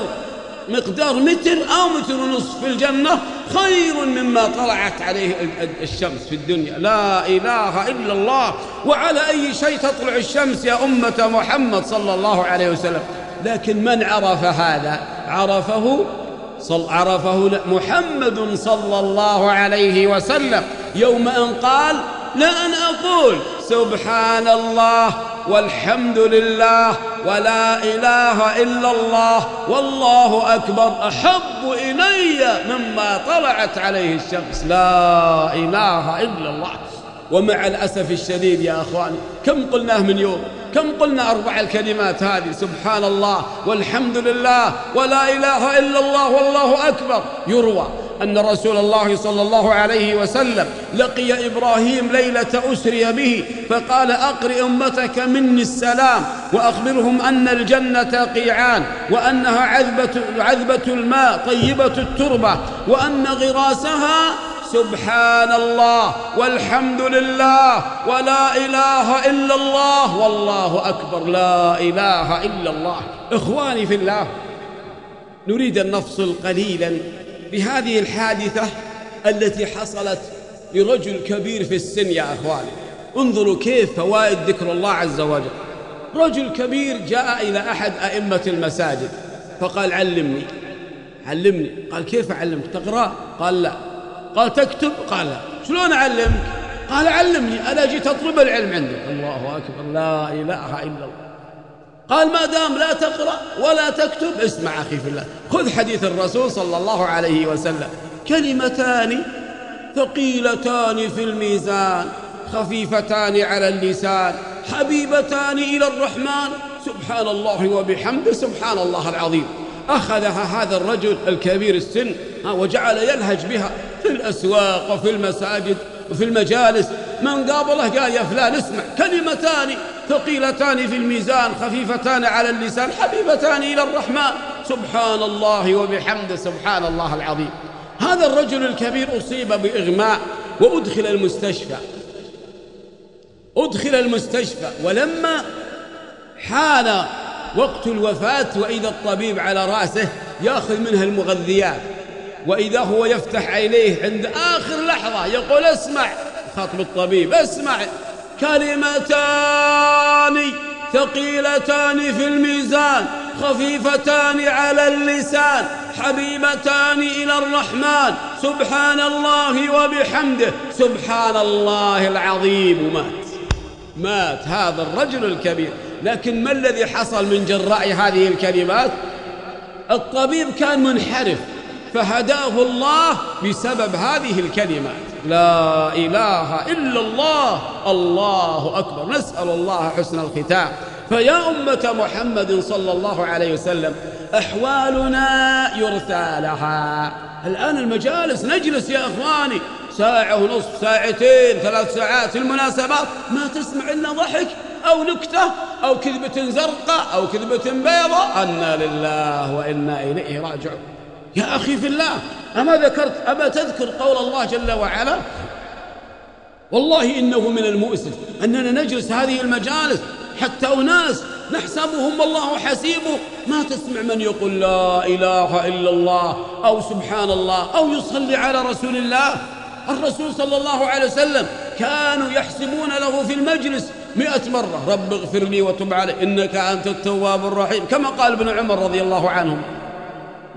مقدار متر أو متر ونصف في الجنة خير مما طلعت عليه الشمس في الدنيا. لا إله إلا الله. وعلى أي شيء تطلع الشمس يا أمة محمد صلى الله عليه وسلم. لكن من عرف هذا؟ عرفه صل عرفه محمد صلى الله عليه وسلم. يوم أن قال لا أن أقول سبحان الله والحمد لله ولا إله إلا الله والله أكبر أحب إلي مما طلعت عليه الشمس. لا إله إلا الله. ومع الأسف الشديد يا أخواني كم قلناه من يوم؟ كم قلنا أربع الكلمات هذه؟ سبحان الله والحمد لله ولا إله إلا الله والله أكبر. يروى أن رسول الله صلى الله عليه وسلم لقي إبراهيم ليلة أسري به فقال أقرئ أمتك مني السلام وأخبرهم أن الجنة قيعان وأنها عذبة, عذبة الماء طيبة التربة وأن غراسها سبحان الله والحمد لله ولا إله إلا الله والله أكبر لا إله إلا الله. إخواني في الله نريد أن نفصل قليلا بهذه الحادثة التي حصلت لرجل كبير في السن يا أخواني. انظروا كيف فوائد ذكر الله عز وجل. رجل كبير جاء إلى أحد أئمة المساجد فقال علمني علمني. قال كيف أعلمك تقرأ؟ قال لا. قال تكتب؟ قال لا. شلون أعلمك؟ قال علمني. أنا جيت أطلب العلم عندك. الله أكبر. لا إله إلا الله. قال ما دام لا تقرأ ولا تكتب اسمع أخي في الله. خذ حديث الرسول صلى الله عليه وسلم. كلمتان ثقيلتان في الميزان خفيفتان على اللسان حبيبتان إلى الرحمن. سبحان الله وبحمده سبحان الله العظيم. أخذها هذا الرجل الكبير السن وجعل يلهج بها في الأسواق وفي المساجد وفي المجالس. من قابله قال يا فلان اسمع كلمتان ثقيلتان في الميزان خفيفتان على اللسان حبيبتان إلى الرحمن. سبحان الله وبحمده سبحان الله العظيم. هذا الرجل الكبير أصيب بإغماء وأدخل المستشفى. أدخل المستشفى ولما حان وقت الوفاة وإذا الطبيب على رأسه يأخذ منها المغذيات. وإذا هو يفتح عينيه عند آخر لحظة يقول اسمع خاطب الطبيب اسمع. كلمتان ثقيلتان في الميزان خفيفتان على اللسان حبيبتان إلى الرحمن. سبحان الله وبحمده. سبحان الله العظيم. مات. مات هذا الرجل الكبير. لكن ما الذي حصل من جراء هذه الكلمات؟ الطبيب كان منحرف فهداه الله بسبب هذه الكلمات لا إله إلا الله الله أكبر. نسأل الله حسن الختام. فيا أمة محمد صلى الله عليه وسلم أحوالنا يرثى لها. الآن المجالس نجلس يا أخواني. ساعة ونصف ساعتين ثلاث ساعات في المناسبات ما تسمع إلا ضحك أو نكتة أو كذبة زرقاء أو كذبة بيضاء. أنا لله وإنا إليه راجعون. يا أخي في الله أما ذكرت أما تذكر قول الله جل وعلا؟ والله إنه من المؤسف أننا نجلس هذه المجالس حتى أناس نحسبهم الله حسيبه ما تسمع من يقول لا إله إلا الله أو سبحان الله أو يصلي على رسول الله؟ الرسول صلى الله عليه وسلم كانوا يحسبون له في المجلس مئة مرة رب اغفر لي وتب علي إنك أنت التواب الرحيم. كما قال ابن عمر رضي الله عنهم.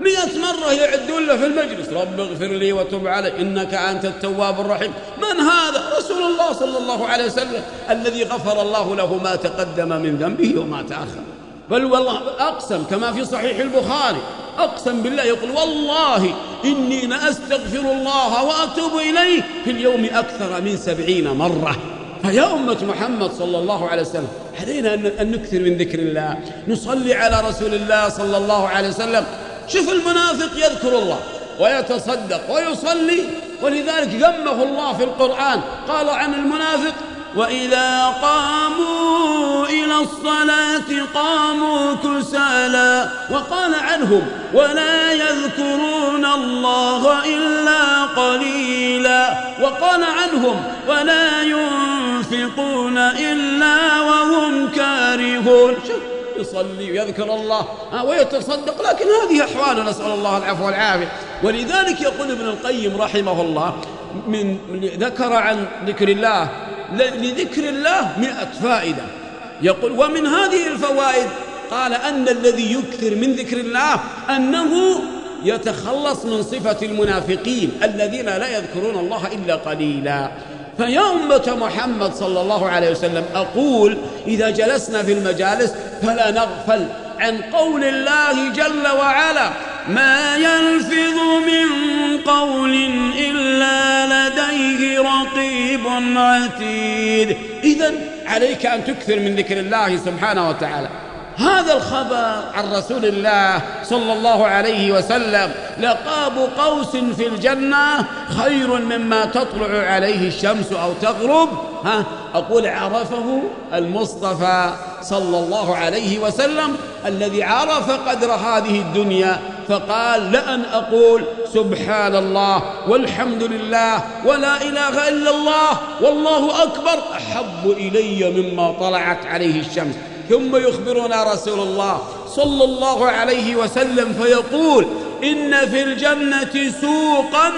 مئة مرة يعدون له في المجلس رب اغفر لي وتب علي إنك أنت التواب الرحيم. من هذا؟ رسول الله صلى الله عليه وسلم الذي غفر الله له ما تقدم من ذنبه وما تأخر. بل والله أقسم كما في صحيح البخاري. أقسم بالله يقول والله إني لأستغفر الله وأتوب إليه في اليوم أكثر من سبعين مرة. فيا أمة محمد صلى الله عليه وسلم علينا أن نكثر من ذكر الله نصلي على رسول الله صلى الله عليه وسلم. شوف المنافق يذكر الله ويتصدق ويصلي ولذلك ذمه الله في القرآن قال عن المنافق وإذا قاموا إلى الصلاة قاموا كسالى وقال عنهم ولا يذكرون الله إلا قليلا وقال عنهم ولا ينفقون إلا وهم كارهون. يصلي ويذكر الله ويتصدق لكن هذه أحوال نسأل الله العفو والعافية. ولذلك يقول ابن القيم رحمه الله من ذكر عن ذكر الله لذكر الله مئة فائدة. يقول ومن هذه الفوائد قال أن الذي يكثر من ذكر الله أنه يتخلص من صفة المنافقين الذين لا يذكرون الله إلا قليلا. فيا أمة محمد صلى الله عليه وسلم أقول إذا جلسنا في المجالس فلا نغفل عن قول الله جل وعلا. ما يلفظ من قول إلا لديه رقيب عتيد. إذا عليك أن تكثر من ذكر الله سبحانه وتعالى. هذا الخبر عن رسول الله صلى الله عليه وسلم. لقاب قوس في الجنة خير مما تطلع عليه الشمس أو تغرب. ها أقول عرفه المصطفى صلى الله عليه وسلم الذي عرف قدر هذه الدنيا فقال لأن أقول سبحان الله والحمد لله ولا إله إلا الله والله أكبر أحب إلي مما طلعت عليه الشمس. ثم يخبرنا رسول الله صلى الله عليه وسلم فيقول إن في الجنة سوقا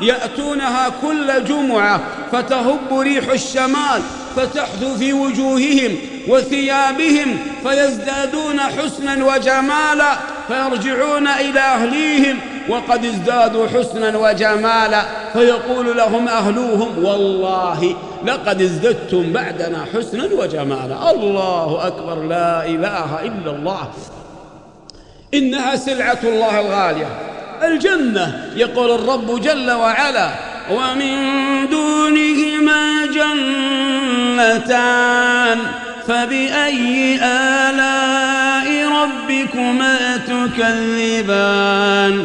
يأتونها كل جمعة فتهب ريح الشمال فتحث في وجوههم وثيابهم فيزدادون حسنا وجمالا فيرجعون إلى أهليهم وقد ازدادوا حسنا وجمالا فيقول لهم أهلوهم والله لقد ازددتم بعدنا حسنا وجمالا. الله أكبر لا إله إلا الله. إنها سلعة الله الغالية. الجنة يقول الرب جل وعلا. ومن دونهما جنتان. فبأي آلاء ربكما تكذبان؟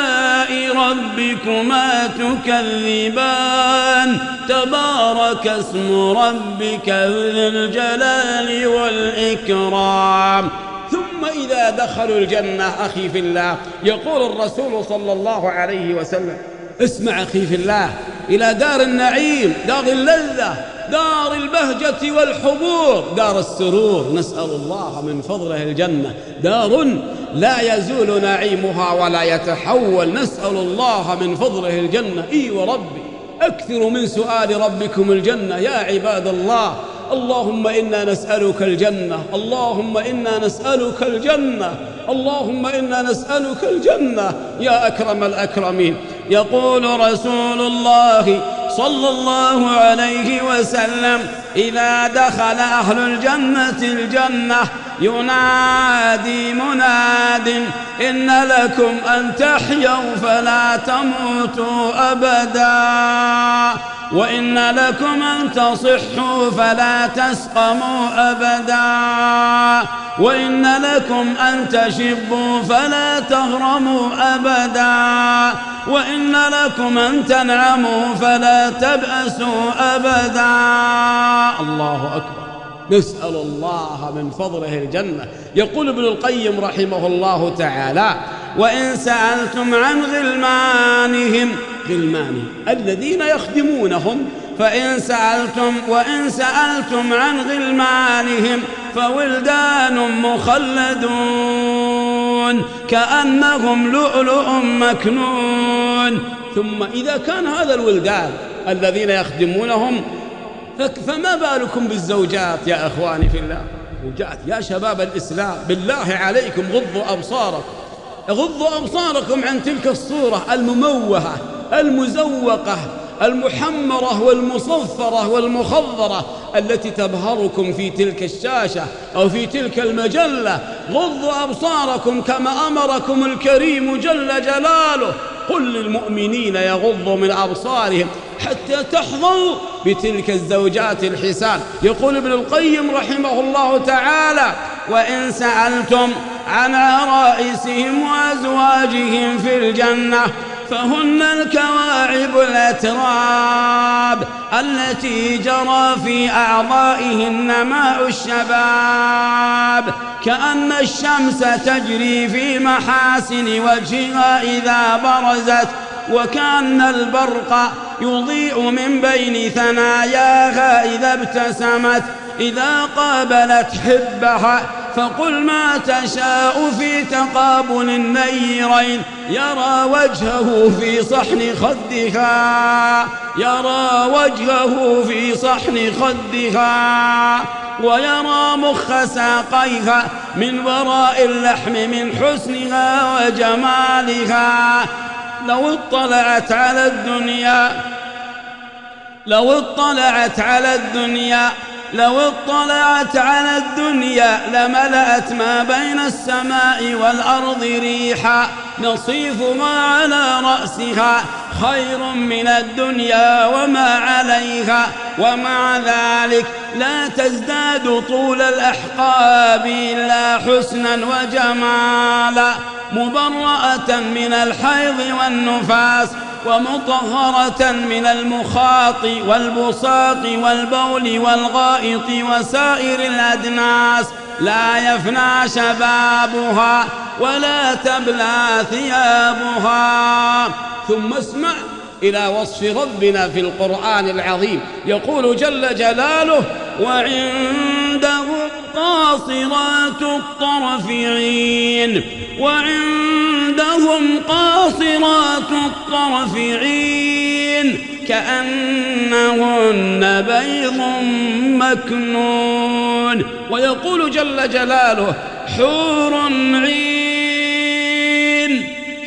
ربكما تكذبان. تبارك اسم ربك ذي الجلال والإكرام. ثم إذا دخلوا الجنة أخي في الله يقول الرسول صلى الله عليه وسلم اسمع أخي في الله إلى دار النعيم دار اللذة دار البهجة والحبور دار السرور. نسأل الله من فضله الجنة. دار لا يزول نعيمها ولا يتحول. نسأل الله من فضله الجنة. إي وربي أكثر من سؤال ربكم الجنة. يا عباد الله اللهم إنا نسألك الجنة. اللهم إنا نسألك الجنة. اللهم إنا نسألك الجنة. يا أكرم الأكرمين. يقول رسول الله صلى الله عليه وسلم إذا دخل أهل الجنة الجنة ينادي مناد إن لكم أن تحيوا فلا تموتوا أبدا. وإن لكم أن تصحوا فلا تسقموا أبدا. وإن لكم أن تشبوا فلا تغرموا أبدا. وإن لكم أن تنعموا فلا تبأسوا أبدا. الله أكبر. نسأل الله من فضله الجنة. يقول ابن القيم رحمه الله تعالى وإن سألتم عن غلمانهم غلمانهم الذين يخدمونهم. فإن سألتم وإن سألتم عن غلمانهم فولدان مخلدون كأنهم لؤلؤ مكنون. ثم إذا كان هذا الولدان الذين يخدمونهم فما بالكم بالزوجات يا أخواني في الله؟ زوجات. يا شباب الإسلام بالله عليكم غضوا أبصاركم. غضوا أبصاركم عن تلك الصورة المموهة المزوقة المحمرة والمصفرة والمخضرة التي تبهركم في تلك الشاشة أو في تلك المجلة. غضوا أبصاركم كما أمركم الكريم جل جلاله. قل للمؤمنين يغضوا من أبصارهم حتى تحظوا بتلك الزوجات الحسان. يقول ابن القيم رحمه الله تعالى وإن سألتم عن عرائسهم وأزواجهم في الجنة فهن الكواعب الأتراب التي جرى في أعضائهن ماء الشباب كأن الشمس تجري في محاسن وجهها إذا برزت وكأن البرق يضيء من بين ثناياها إذا ابتسمت إذا قابلت حبها فقل ما تشاء في تقابل النيرين. يرى وجهه في صحن خدها. يرى وجهه في صحن خدها. ويرى مخ ساقيها. من وراء اللحم من حسنها وجمالها. لو اطلعت على الدنيا لو اطلعت على الدنيا لو اطلعت على الدنيا لملأت ما بين السماء والأرض ريحا نصيفها على رأسها خير من الدنيا وما عليها ومع ذلك لا تزداد طول الأحقاب إلا حسنا وجمالا مبرأة من الحيض والنفاس. ومطهرة من المخاط والبساط والبول والغائط وسائر الأدناس لا يفنى شبابها ولا تبلى ثيابها. ثم اسمع إلى وصف ربنا في القرآن العظيم. يقول جل جلاله وعنده قاصرات الطرف عين وعندهم قاصرات الطرف عين كأنهن بيض مكنون. ويقول جل جلاله حور عين.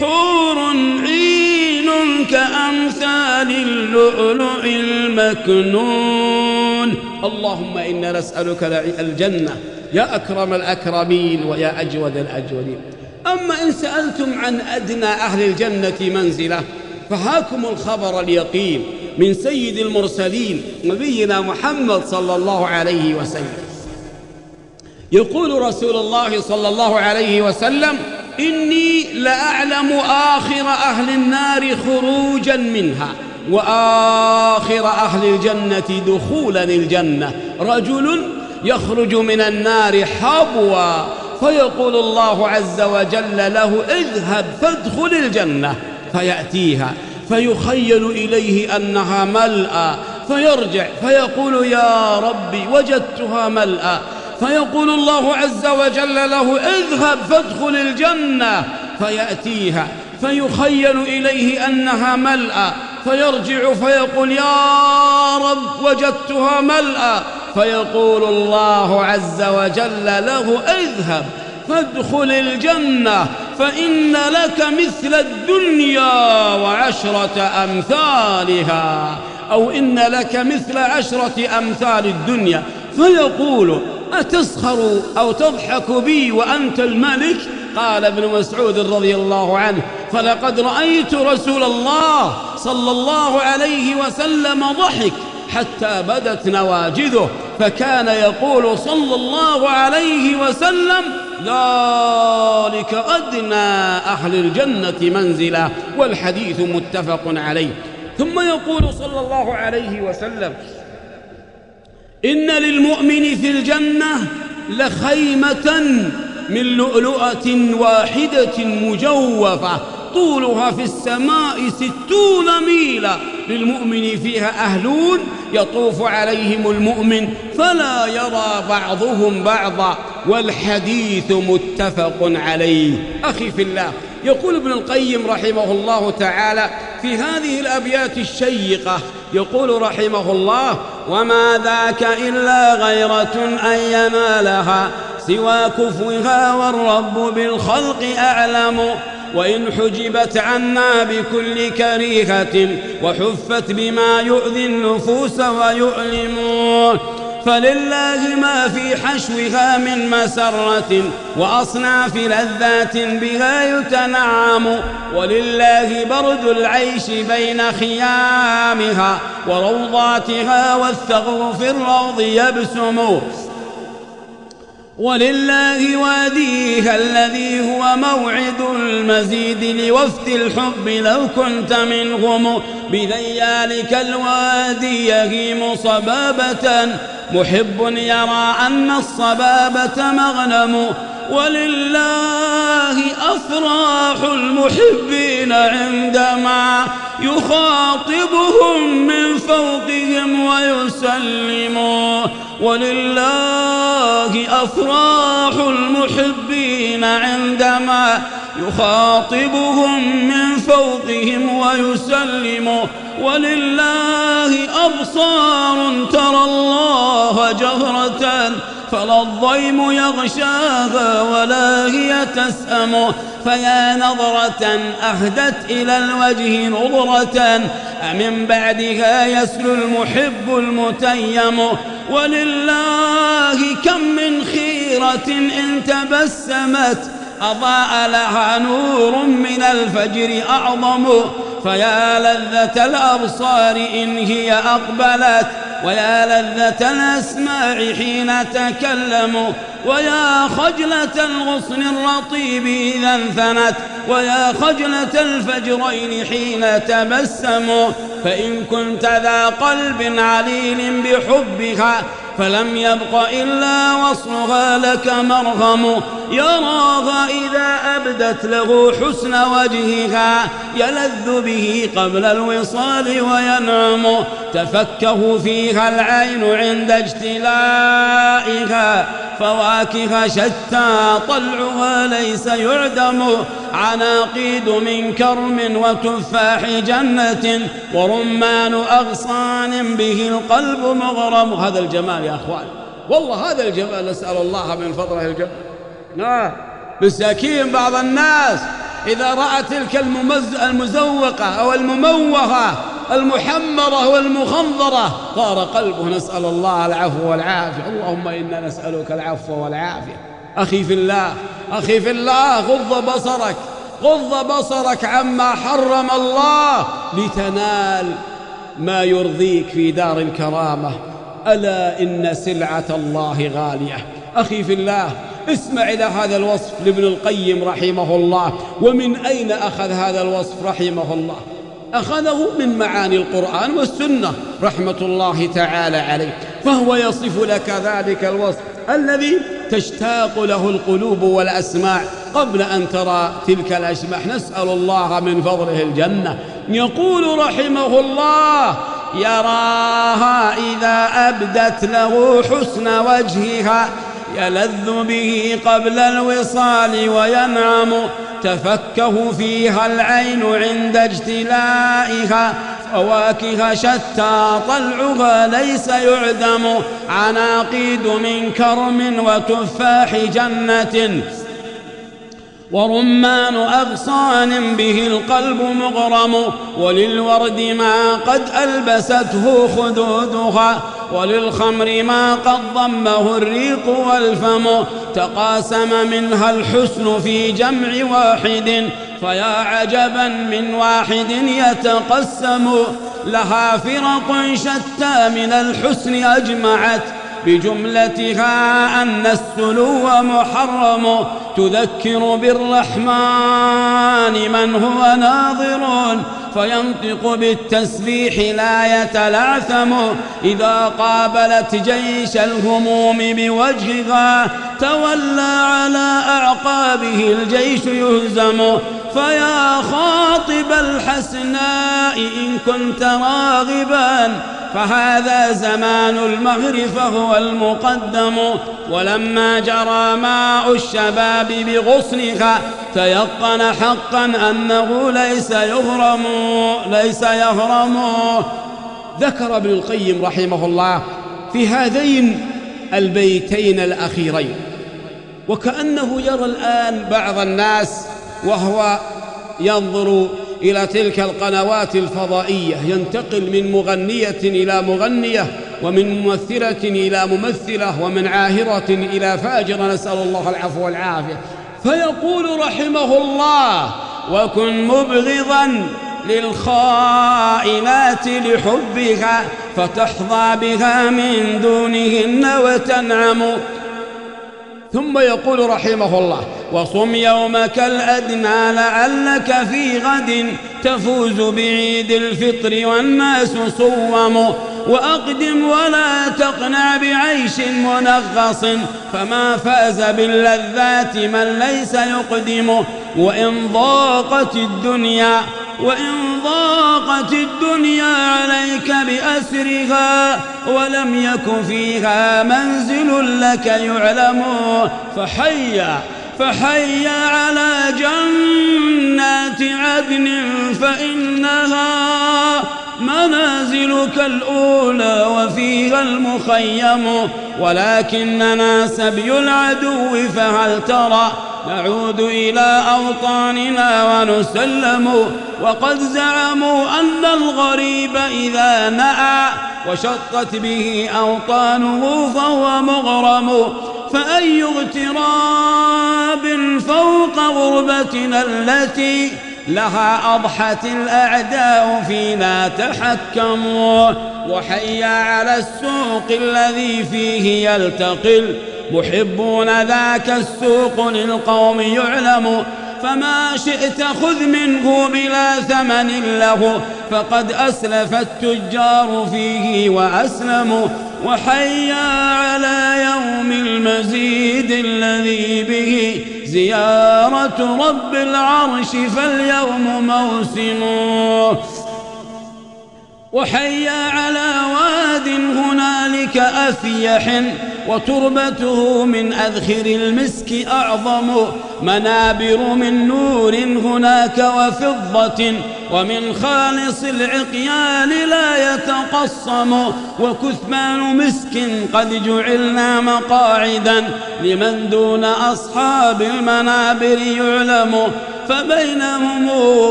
حور عين. كأمثال اللؤلؤ المكنون. اللهم إنا نسألك الجنة يا أكرم الأكرمين ويا أجود الأجودين. أما إن سألتم عن أدنى أهل الجنة منزلة فهاكم الخبر اليقين من سيد المرسلين نبينا محمد صلى الله عليه وسلم. يقول رسول الله صلى الله عليه وسلم إني لأعلم آخر أهل النار خروجا منها وآخر أهل الجنة دخولا الجنة. رجل يخرج من النار حبوا فيقول الله عز وجل له اذهب فادخل الجنة. فيأتيها فيخيل إليه أنها ملأى فيرجع فيقول يا ربي وجدتها ملأى. فيقول الله عز وجل له اذهب فادخل الجنة فيأتيها فيخيل إليه أنها ملأى فيرجع فيقول يا رب وجدتها ملأى فيقول الله عز وجل له اذهب فادخل الجنة فإن لك مثل الدنيا وعشرة أمثالها أو إن لك مثل عشرة أمثال الدنيا فيقول أتسخر أو تضحك بي وأنت الملك؟ قال ابن مسعود رضي الله عنه فلقد رأيت رسول الله صلى الله عليه وسلم ضحك حتى بدت نواجذه فكان يقول صلى الله عليه وسلم ذلك أدنى أهل الجنة منزلا والحديث متفق عليه. ثم يقول صلى الله عليه وسلم إن للمؤمن في الجنة لخيمة من لؤلؤة واحدة مجوفة طولها في السماء ستون ميلا. للمؤمن فيها أهلون يطوف عليهم المؤمن فلا يرى بعضهم بعضا والحديث متفق عليه. أخي في الله يقول ابن القيم رحمه الله تعالى في هذه الأبيات الشيقة يقول رحمه الله وما ذاك إلا غيرة أن ينالها سوى كفوها والرب بالخلق أعلم وإن حجبت عنا بكل كريهة وحفت بما يؤذي النفوس ويؤلم فلله ما في حشوها من مسرة وأصناف لذات بها يتنعم ولله برد العيش بين خيامها وروضاتها والثغر في الروض يبسم. ولله واديها الذي هو موعد المزيد لوفد الحب لو كنت منهم. بذيالك الوادي يهيم صبابة محب يرى أن الصبابة مغنم ولله أفراح المحبين عندما يخاطبهم من فوقهم ويسلم. ولله أفراح المحبين عندما يخاطبهم من فوقهم ويسلم. ولله أبصار ترى الله جهرة فلا الضيم يغشاها ولا هي تسأم. فيا نظرة أهدت إلى الوجه نظرة. أمن بعدها يسلو المحب المتيم. ولله كم من خيرة إن تبسمت. أضاء لها نور من الفجر أعظم فيا لذة الأبصار إن هي أقبلت ويا لذة الأسماع حين تكلموا ويا خجلة الغصن الرطيب إذا انثنت ويا خجلة الفجرين حين تبسموا فإن كنت ذا قلب عليل بحبها فلم يبق إلا وصلها لك مرغم. يراها إذا أبدت له حسن وجهها يلذ به قبل الوصال وينعم. تفكه فيها العين عند اجتلائها فواكه شتى طلعها ليس يعدم. عناقيد من كرم وتفاح جنة ورمان أغصان به القلب مغرم. هذا الجمال يا أخوان. والله هذا الجمال نسأل الله من فضله الجمال. مساكين بعض الناس إذا رأى تلك الممز المزوقة أو المموهة المحمرة والمخنظرة طار قلبه نسأل الله العفو والعافية. اللهم إنا نسألك العفو والعافية. أخي في الله أخي في الله غض بصرك غض بصرك عما حرم الله لتنال ما يرضيك في دار الكرامة. ألا إن سلعة الله غالية. أخي في الله اسمع إلى هذا الوصف لابن القيم رحمه الله. ومن أين أخذ هذا الوصف رحمه الله؟ أخذه من معاني القرآن والسنة رحمة الله تعالى عليه. فهو يصف لك ذلك الوصف الذي تشتاق له القلوب والأسماع قبل أن ترى تلك الأشباح نسأل الله من فضله الجنة. يقول رحمه الله يراها إذا أبدت له حسن وجهها يلذ به قبل الوصال وينعم. تفكه فيها العين عند اجتلائها فواكه شتى طلعها ليس يعدم. عناقيد من كرم وتفاح جنة. ورمان أغصان به القلب مغرم وللورد ما قد ألبسته خدودها وللخمر ما قد ضمه الريق والفم تقاسم منها الحسن في جمع واحد فيا عجبا من واحد يتقسم لها فرق شتى من الحسن أجمعت بجملتها أن السلو محرم تذكر بالرحمن من هو ناظر فينطق بالتسبيح لا يتلعثم إذا قابلت جيش الهموم بوجهها تولى على أعقابه الجيش يهزم. فيا خاطب الحسناء إن كنت راغبا. فهذا زمان المهر فهو المقدم. ولما جرى ماء الشباب بغصنها تيقن حقا أنه ليس يغرم. ليس يهرم. ذكر ابن القيم رحمه الله في هذين البيتين الأخيرين. وكأنه يرى الآن بعض الناس وهو ينظر إلى تلك القنوات الفضائية. ينتقل من مغنية إلى مغنية ومن ممثلة إلى ممثلة ومن عاهرة إلى فاجرة نسأل الله العفو والعافية. فيقول رحمه الله وكن مبغضا للخائنات لحبها فتحظى بها من دونهن وتنعم. ثم يقول رحمه الله وصم يومك الأدنى لعلك في غد تفوز بعيد الفطر والناس صوم. وأقدم ولا تقنع بعيش منغص فما فاز باللذات من ليس يقدم. وإن ضاقت الدنيا وإن ضاقت الدنيا عليك بأسرها ولم يك فيها منزل لك يعلم. فحيا فحيا على جنات عدن فإنها منازلك الأولى وفيها المخيم. ولكننا سبي العدو فهل ترى نعود إلى أوطاننا ونسلم. وقد زعموا أن الغريب إذا نأى وشقت به أوطانه فهو مغرم. فأي اغتراب فوق غربتنا التي لها أضحت الأعداء فينا تحكموا وحيا على السوق الذي فيه يلتقي محبون ذاك السوق للقوم يعلم. فما شئت خذ منه بلا ثمن له. فقد أسلف التجار فيه وأسلموا. وحيا على يوم المزيد الذي به زيارة رب العرش فاليوم موسمه وحيا على واد هنالك أفيح وتربته من أذخر المسك أعظم منابر من نور هناك وفضة ومن خالص العقيان لا يتقصم وكثمان مسك قد جعلنا مقاعدا لمن دون أصحاب المنابر يعلم فبينهم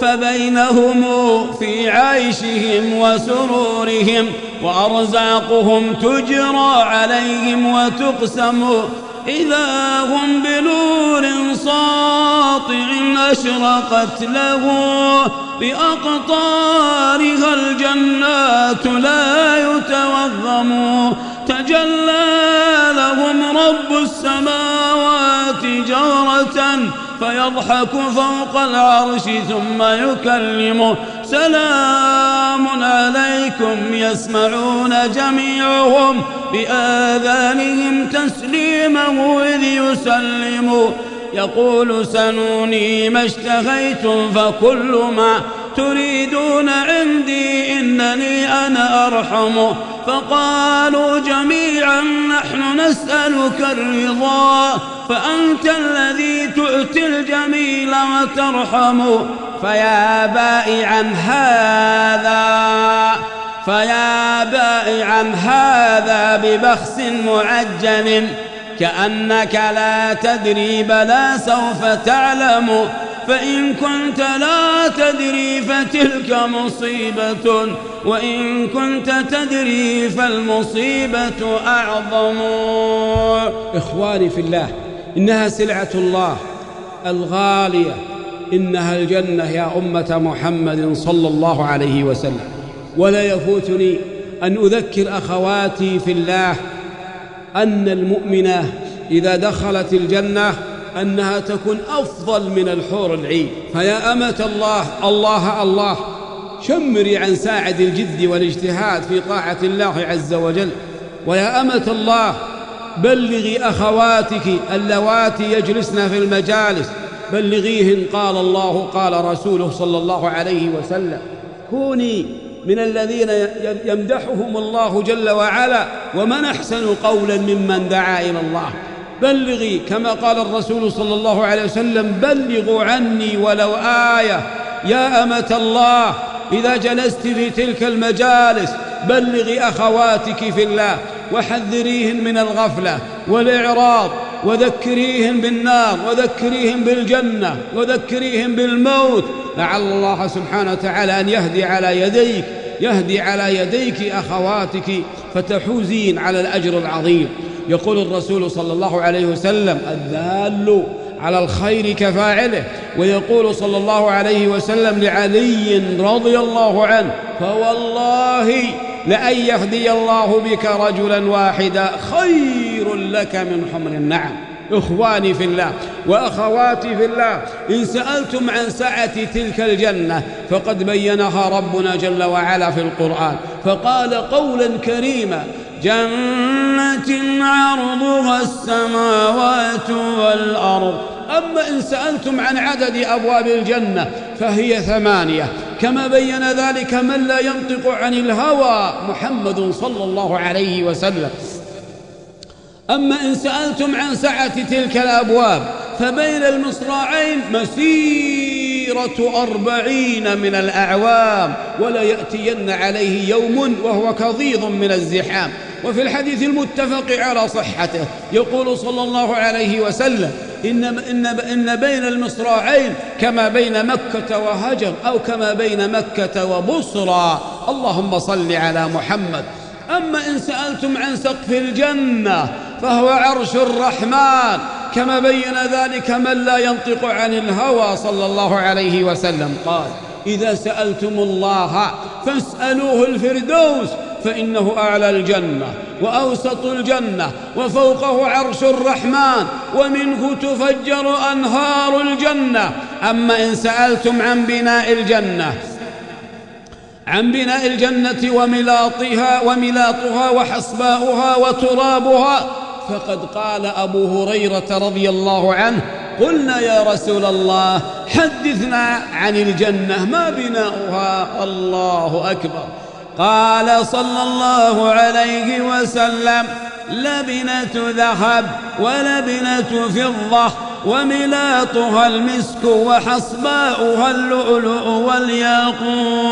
فبينهم في عيشهم وسرورهم وأرزاقهم تجرى عليهم وتقسم إذا هم بنور ساطع أشرقت له بأقطارها الجنات لا يتوغم تجلى لهم رب السماوات جورة فيضحك فوق العرش ثم يكلمه سلام عليكم يسمعون جميعهم. بآذانهم تسليمه إذ يسلم. يقول سنوني ما اشتهيتم فكل ما تريدون عندي إنني أنا أرحم. فقالوا جميعا نحن نسألك الرضا فأنت الذي تؤتي الجميل وترحم. فيا بائعا هذا فيا بائعا هذا ببخس معجل. كأنك لا تدري بلا سوف تعلم فإن كنت لا تدري فتلك مصيبة وإن كنت تدري فالمصيبة أعظم. إخواني في الله إنها سلعة الله الغالية. إنها الجنة يا أمة محمد صلى الله عليه وسلم. ولا يفوتني أن أذكر أخواتي في الله أن المؤمنة إذا دخلت الجنة أنها تكون أفضل من الحور العين. فيا أمة الله الله الله شمري عن ساعد الجد والاجتهاد في طاعة الله عز وجل. ويا أمة الله بلغي أخواتك اللواتي يجلسن في المجالس. بلغيهن قال الله قال رسوله صلى الله عليه وسلم. كوني من الذين يمدحهم الله جل وعلا. ومن أحسن قولا ممن دعا إلى الله. بلغي كما قال الرسول صلى الله عليه وسلم بلغوا عني ولو آية. يا أمة الله إذا جلست في تلك المجالس بلغي أخواتك في الله وحذريهن من الغفلة والإعراض. وذكريهم بالنار وذكريهم بالجنة وذكريهم بالموت. لعل الله سبحانه وتعالى أن يهدي على يديك يهدي على يديك أخواتك فتحوزين على الأجر العظيم. يقول الرسول صلى الله عليه وسلم الذال على الخير كفاعله. ويقول صلى الله عليه وسلم لعلي رضي الله عنه فوالله لأن يهدي الله بك رجلا واحدا خير لك من حمر. النعم إخواني في الله وأخواتي في الله إن سألتم عن سعة تلك الجنة فقد بينها ربنا جل وعلا في القرآن. فقال قولا كريما جنة عرضها السماوات والأرض. أما إن سألتم عن عدد أبواب الجنة فهي ثمانية. كما بين ذلك من لا ينطق عن الهوى محمد صلى الله عليه وسلم. أما إن سألتم عن سعة تلك الأبواب فبين المصراعين مسيرة أربعين من الأعوام ولا يأتين عليه يوم وهو كظيظ من الزحام. وفي الحديث المتفق على صحته يقول صلى الله عليه وسلم إن, إن, إن بين المصراعين كما بين مكة وهجر أو كما بين مكة وبصرى. اللهم صل على محمد. أما إن سألتم عن سقف الجنة فهو عرش الرحمن. كما بين ذلك من لا ينطق عن الهوى صلى الله عليه وسلم. قال إذا سألتم الله فاسألوه الفردوس. فإنه أعلى الجنة وأوسط الجنة وفوقه عرش الرحمن ومنه تفجر أنهار الجنة. أما إن سألتم عن بناء الجنة عن بناء الجنة وملاطها وملاطها وحصباؤها وترابها فقد قال أبو هريرة رضي الله عنه قلنا يا رسول الله حدثنا عن الجنة ما بناؤها؟ الله أكبر. قال صلى الله عليه وسلم لبنة ذهب ولبنة فضة وملاطها المسك وحصباؤها اللؤلؤ والياقوت.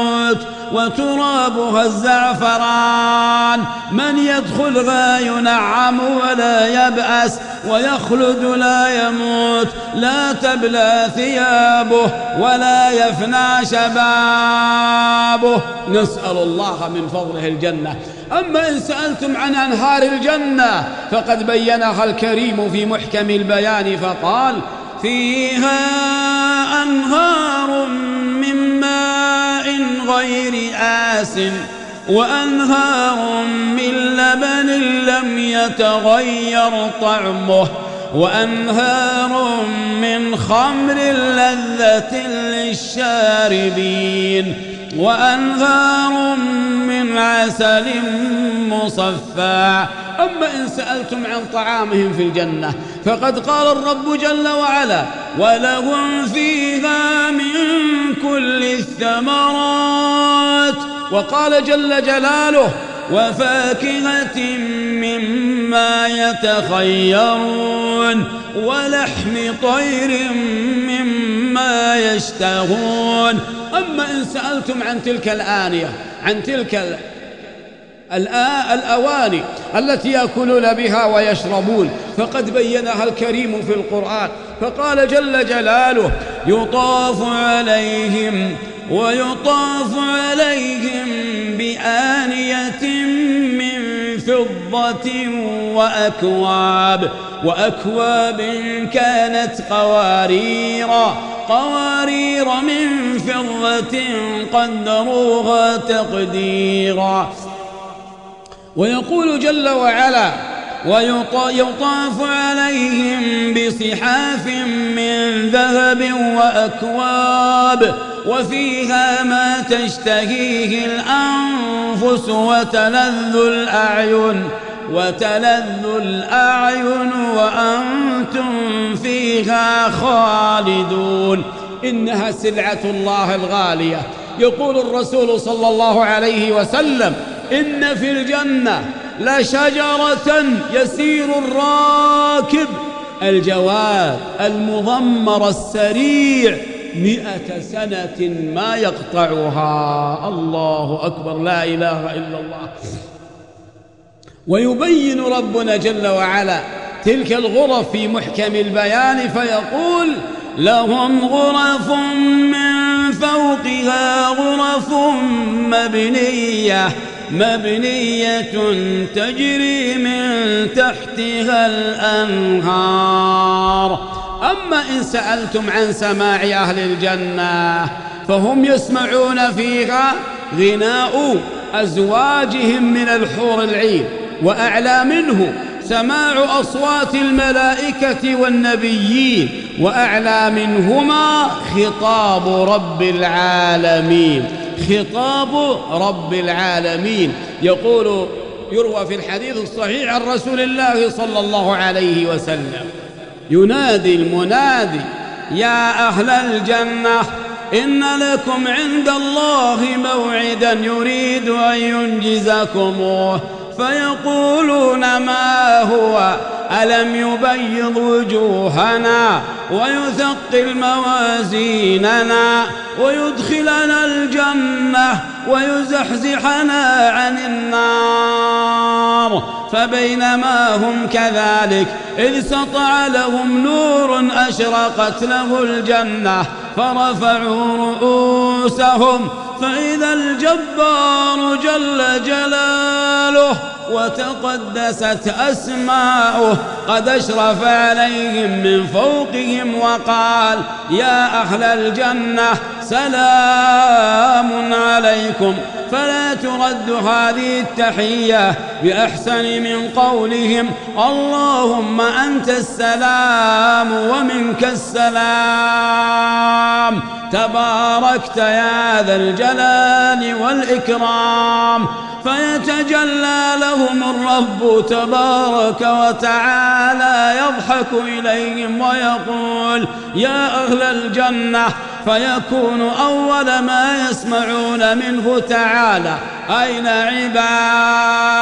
وترابها الزعفران. من يدخلها ينعم ولا يبأس ويخلد لا يموت. لا تبلى ثيابه ولا يفنى شبابه. نسأل الله من فضله الجنة. أما إن سألتم عن أنهار الجنة فقد بينها الكريم في محكم البيان فقال فيها أنهار غير آس وأنهار من لبن لم يتغير طعمه وأنهار من خمر لذة للشاربين وأنهار من عسل مصفى. أما إن سألتم عن طعامهم في الجنة فقد قال الرب جل وعلا ولهم فيها من كل الثمرات. وقال جل جلاله وفاكهة مما يتخيرون ولحم طير مما يشتهون. أما إن سألتم عن تلك الآنية عن تلك الأواني التي يأكلون بها ويشربون فقد بينها الكريم في القرآن فقال جل جلاله يطاف عليهم ويطاف عليهم بآنية من فضة وأكواب وأكواب كانت قواريرا قوارير من فضة قدروها تقديرا. ويقول جل وعلا ويطاف عليهم بصحاف من ذهب وأكواب وفيها ما تشتهيه الأنفس وتلذ الأعين وتلذ الأعين وأنتم فيها خالدون. إنها سلعة الله الغالية. يقول الرسول صلى الله عليه وسلم إن في الجنة لشجرة يسير الراكب. الجواد المضمر السريع مئة سنة ما يقطعها. الله أكبر لا إله إلا الله. ويبين ربنا جل وعلا تلك الغرف في محكم البيان فيقول لهم غرف من فوقها غرف مبنية. مبنية تجري من تحتها الأنهار. أما إن سألتم عن سماع أهل الجنة فهم يسمعون فيها غناء أزواجهم من الحور العين وأعلى منه سماع أصوات الملائكة والنبيين وأعلى منهما خطاب رب العالمين. خطاب رب العالمين. يقول يروى في الحديث الصحيح عن رسول الله صلى الله عليه وسلم. ينادي المنادي يا أهل الجنة إن لكم عند الله موعدا يريد أن ينجزكموه. فيقولون ما هو ألم يبيض وجوهنا ويثقل موازيننا ويدخلنا الجنة ويزحزحنا عن النار فبينما هم كذلك إذ سطع لهم نور أشرقت له الجنة فرفعوا رؤوسهم فإذا الجبار جل جلاله وتقدست أسماؤه قد أشرف عليهم من فوقهم وقال يا أهل الجنة سلام عليكم فلا ترد هذه التحية بأحسن من قولهم اللهم أنت السلام ومنك السلام تباركت يا ذا الجلال والإكرام فيتجلى لهم الرب تبارك وتعالى يضحك إليهم ويقول يا أهل الجنة فيكون أول ما يسمعون منه تعالى أين عبادي؟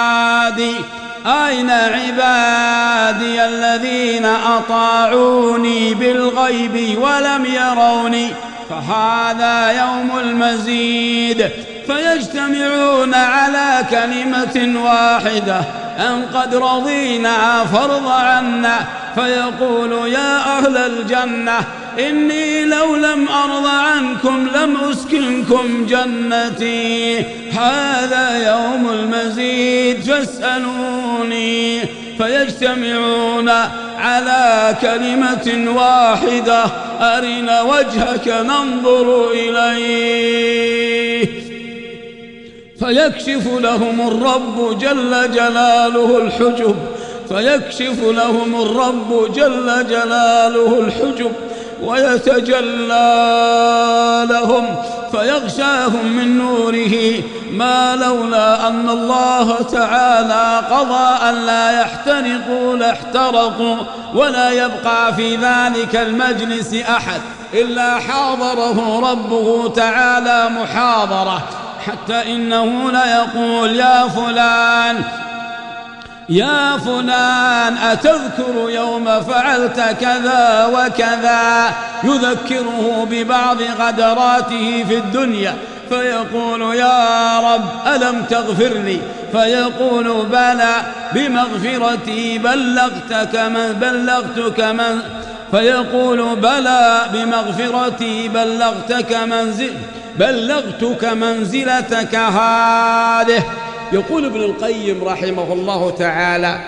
أين عبادي الذين أطاعوني بالغيب ولم يروني؟ فهذا يوم المزيد. فيجتمعون على كلمة واحدة. أن قد رضينا فرض عنا؟ فيقول يا أهل الجنة إني لو لم أرض عنكم لم أسكنكم جنتي. هذا يوم المزيد فاسألوني. فيجتمعون على كلمة واحدة. أرنا وجهك ننظر إليه. فيكشف لهم الرب جل جلاله الحجب. فيكشف لهم الرب جل جلاله الحجب ويتجلى لهم. فيغشاهم من نوره ما لولا أن الله تعالى قضى أن لا يحترقوا لاحترقوا ولا يبقى في ذلك المجلس أحد إلا حاضره ربه تعالى محاضرة. حتى إنه ليقول يا فلان يا فلان أتذكر يوم فعلت كذا وكذا؟ يذكره ببعض غدراته في الدنيا فيقول يا رب ألم تغفر لي فيقول بلى بمغفرتي بلغتك من بلغتك من فيقول بلى بمغفرتي بلغتك منزل بلغتك منزلتك هذه. يقول ابن القيم رحمه الله تعالى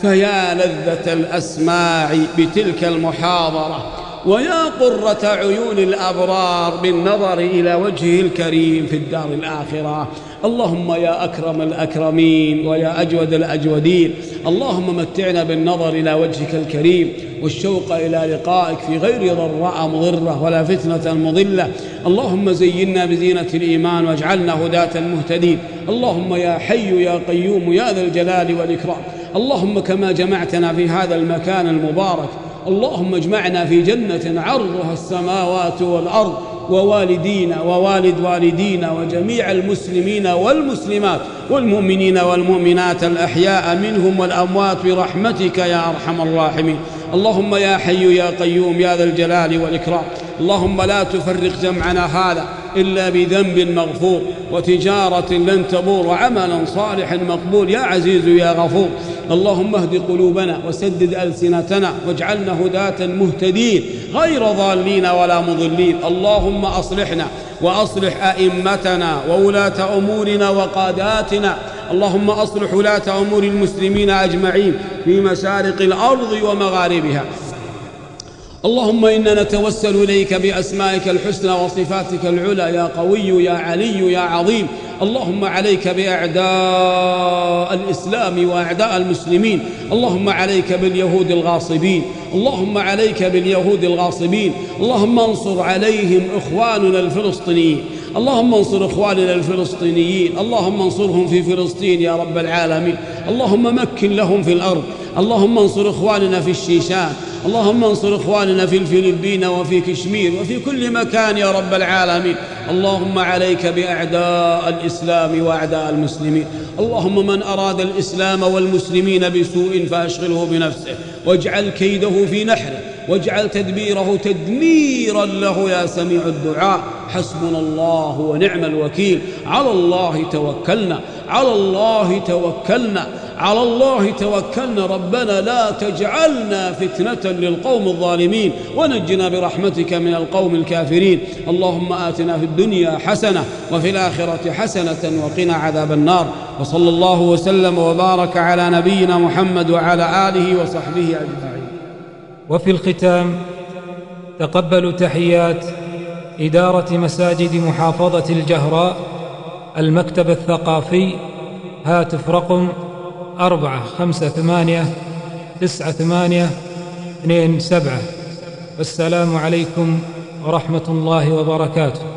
فيا لذة الأسماع بتلك المحاضرة ويا قرة عيون الأبرار بالنظر إلى وجهه الكريم في الدار الآخرة. اللهم يا أكرم الأكرمين ويا أجود الأجودين. اللهم متعنا بالنظر إلى وجهك الكريم والشوق إلى لقائك في غير ضراء مضرة ولا فتنة مضلة. اللهم زينا بزينة الإيمان واجعلنا هداة مهتدين. اللهم يا حي يا قيوم يا ذا الجلال والإكرام. اللهم كما جمعتنا في هذا المكان المبارك. اللهم اجمعنا في جنة عرضها السماوات والأرض. ووالدينا ووالد والدينا وجميع المسلمين والمسلمات والمؤمنين والمؤمنات الأحياء منهم والأموات برحمتك يا أرحم الراحمين. اللهم يا حي يا قيوم يا ذا الجلال والإكرام. اللهم لا تفرق جمعنا هذا. إلا بذنب مغفور وتجارة لن تبور وعملا صالحا مقبول. يا عزيز يا غفور اللهم اهد قلوبنا وسدد ألسنتنا واجعلنا هداة مهتدين غير ضالين ولا مضلين. اللهم أصلحنا وأصلح أئمتنا وولاة أمورنا وقاداتنا. اللهم أصلح ولاة أمور المسلمين أجمعين في مشارق الأرض ومغاربها. اللهم إنا نتوسل إليك بأسمائك الحسنى وصفاتك العلى يا قوي يا علي يا عظيم. اللهم عليك بأعداء الإسلام وأعداء المسلمين. اللهم عليك باليهود الغاصبين. اللهم عليك باليهود الغاصبين. اللهم انصر عليهم إخواننا الفلسطينيين. اللهم انصر إخواننا الفلسطينيين اللهم انصرهم في فلسطين يا رب العالمين اللهم مكن لهم في الأرض اللهم انصر إخواننا في الشيشان اللهم انصر إخواننا في الفلبين وفي كشمير وفي كل مكان يا رب العالمين. اللهم عليك بأعداء الإسلام وأعداء المسلمين. اللهم من أراد الإسلام والمسلمين بسوء فأشغله بنفسه. واجعل كيده في نحره واجعل تدبيره تدميرا له يا سميع الدعاء. حسبنا الله ونعم الوكيل. على الله توكلنا. على الله توكلنا. على الله توكلنا. ربنا لا تجعلنا فتنة للقوم الظالمين. ونجنا برحمتك من القوم الكافرين. اللهم آتنا في الدنيا حسنة وفي الآخرة حسنة وقنا عذاب النار. وصلى الله وسلم وبارك على نبينا محمد وعلى آله وصحبه أجمعين. وفي الختام تقبلوا تحيات إدارة مساجد محافظة الجهراء المكتب الثقافي هاتف رقم أربعة خمسة ثمانية تسعة ثمانية اثنين سبعة. والسلام عليكم ورحمة الله وبركاته.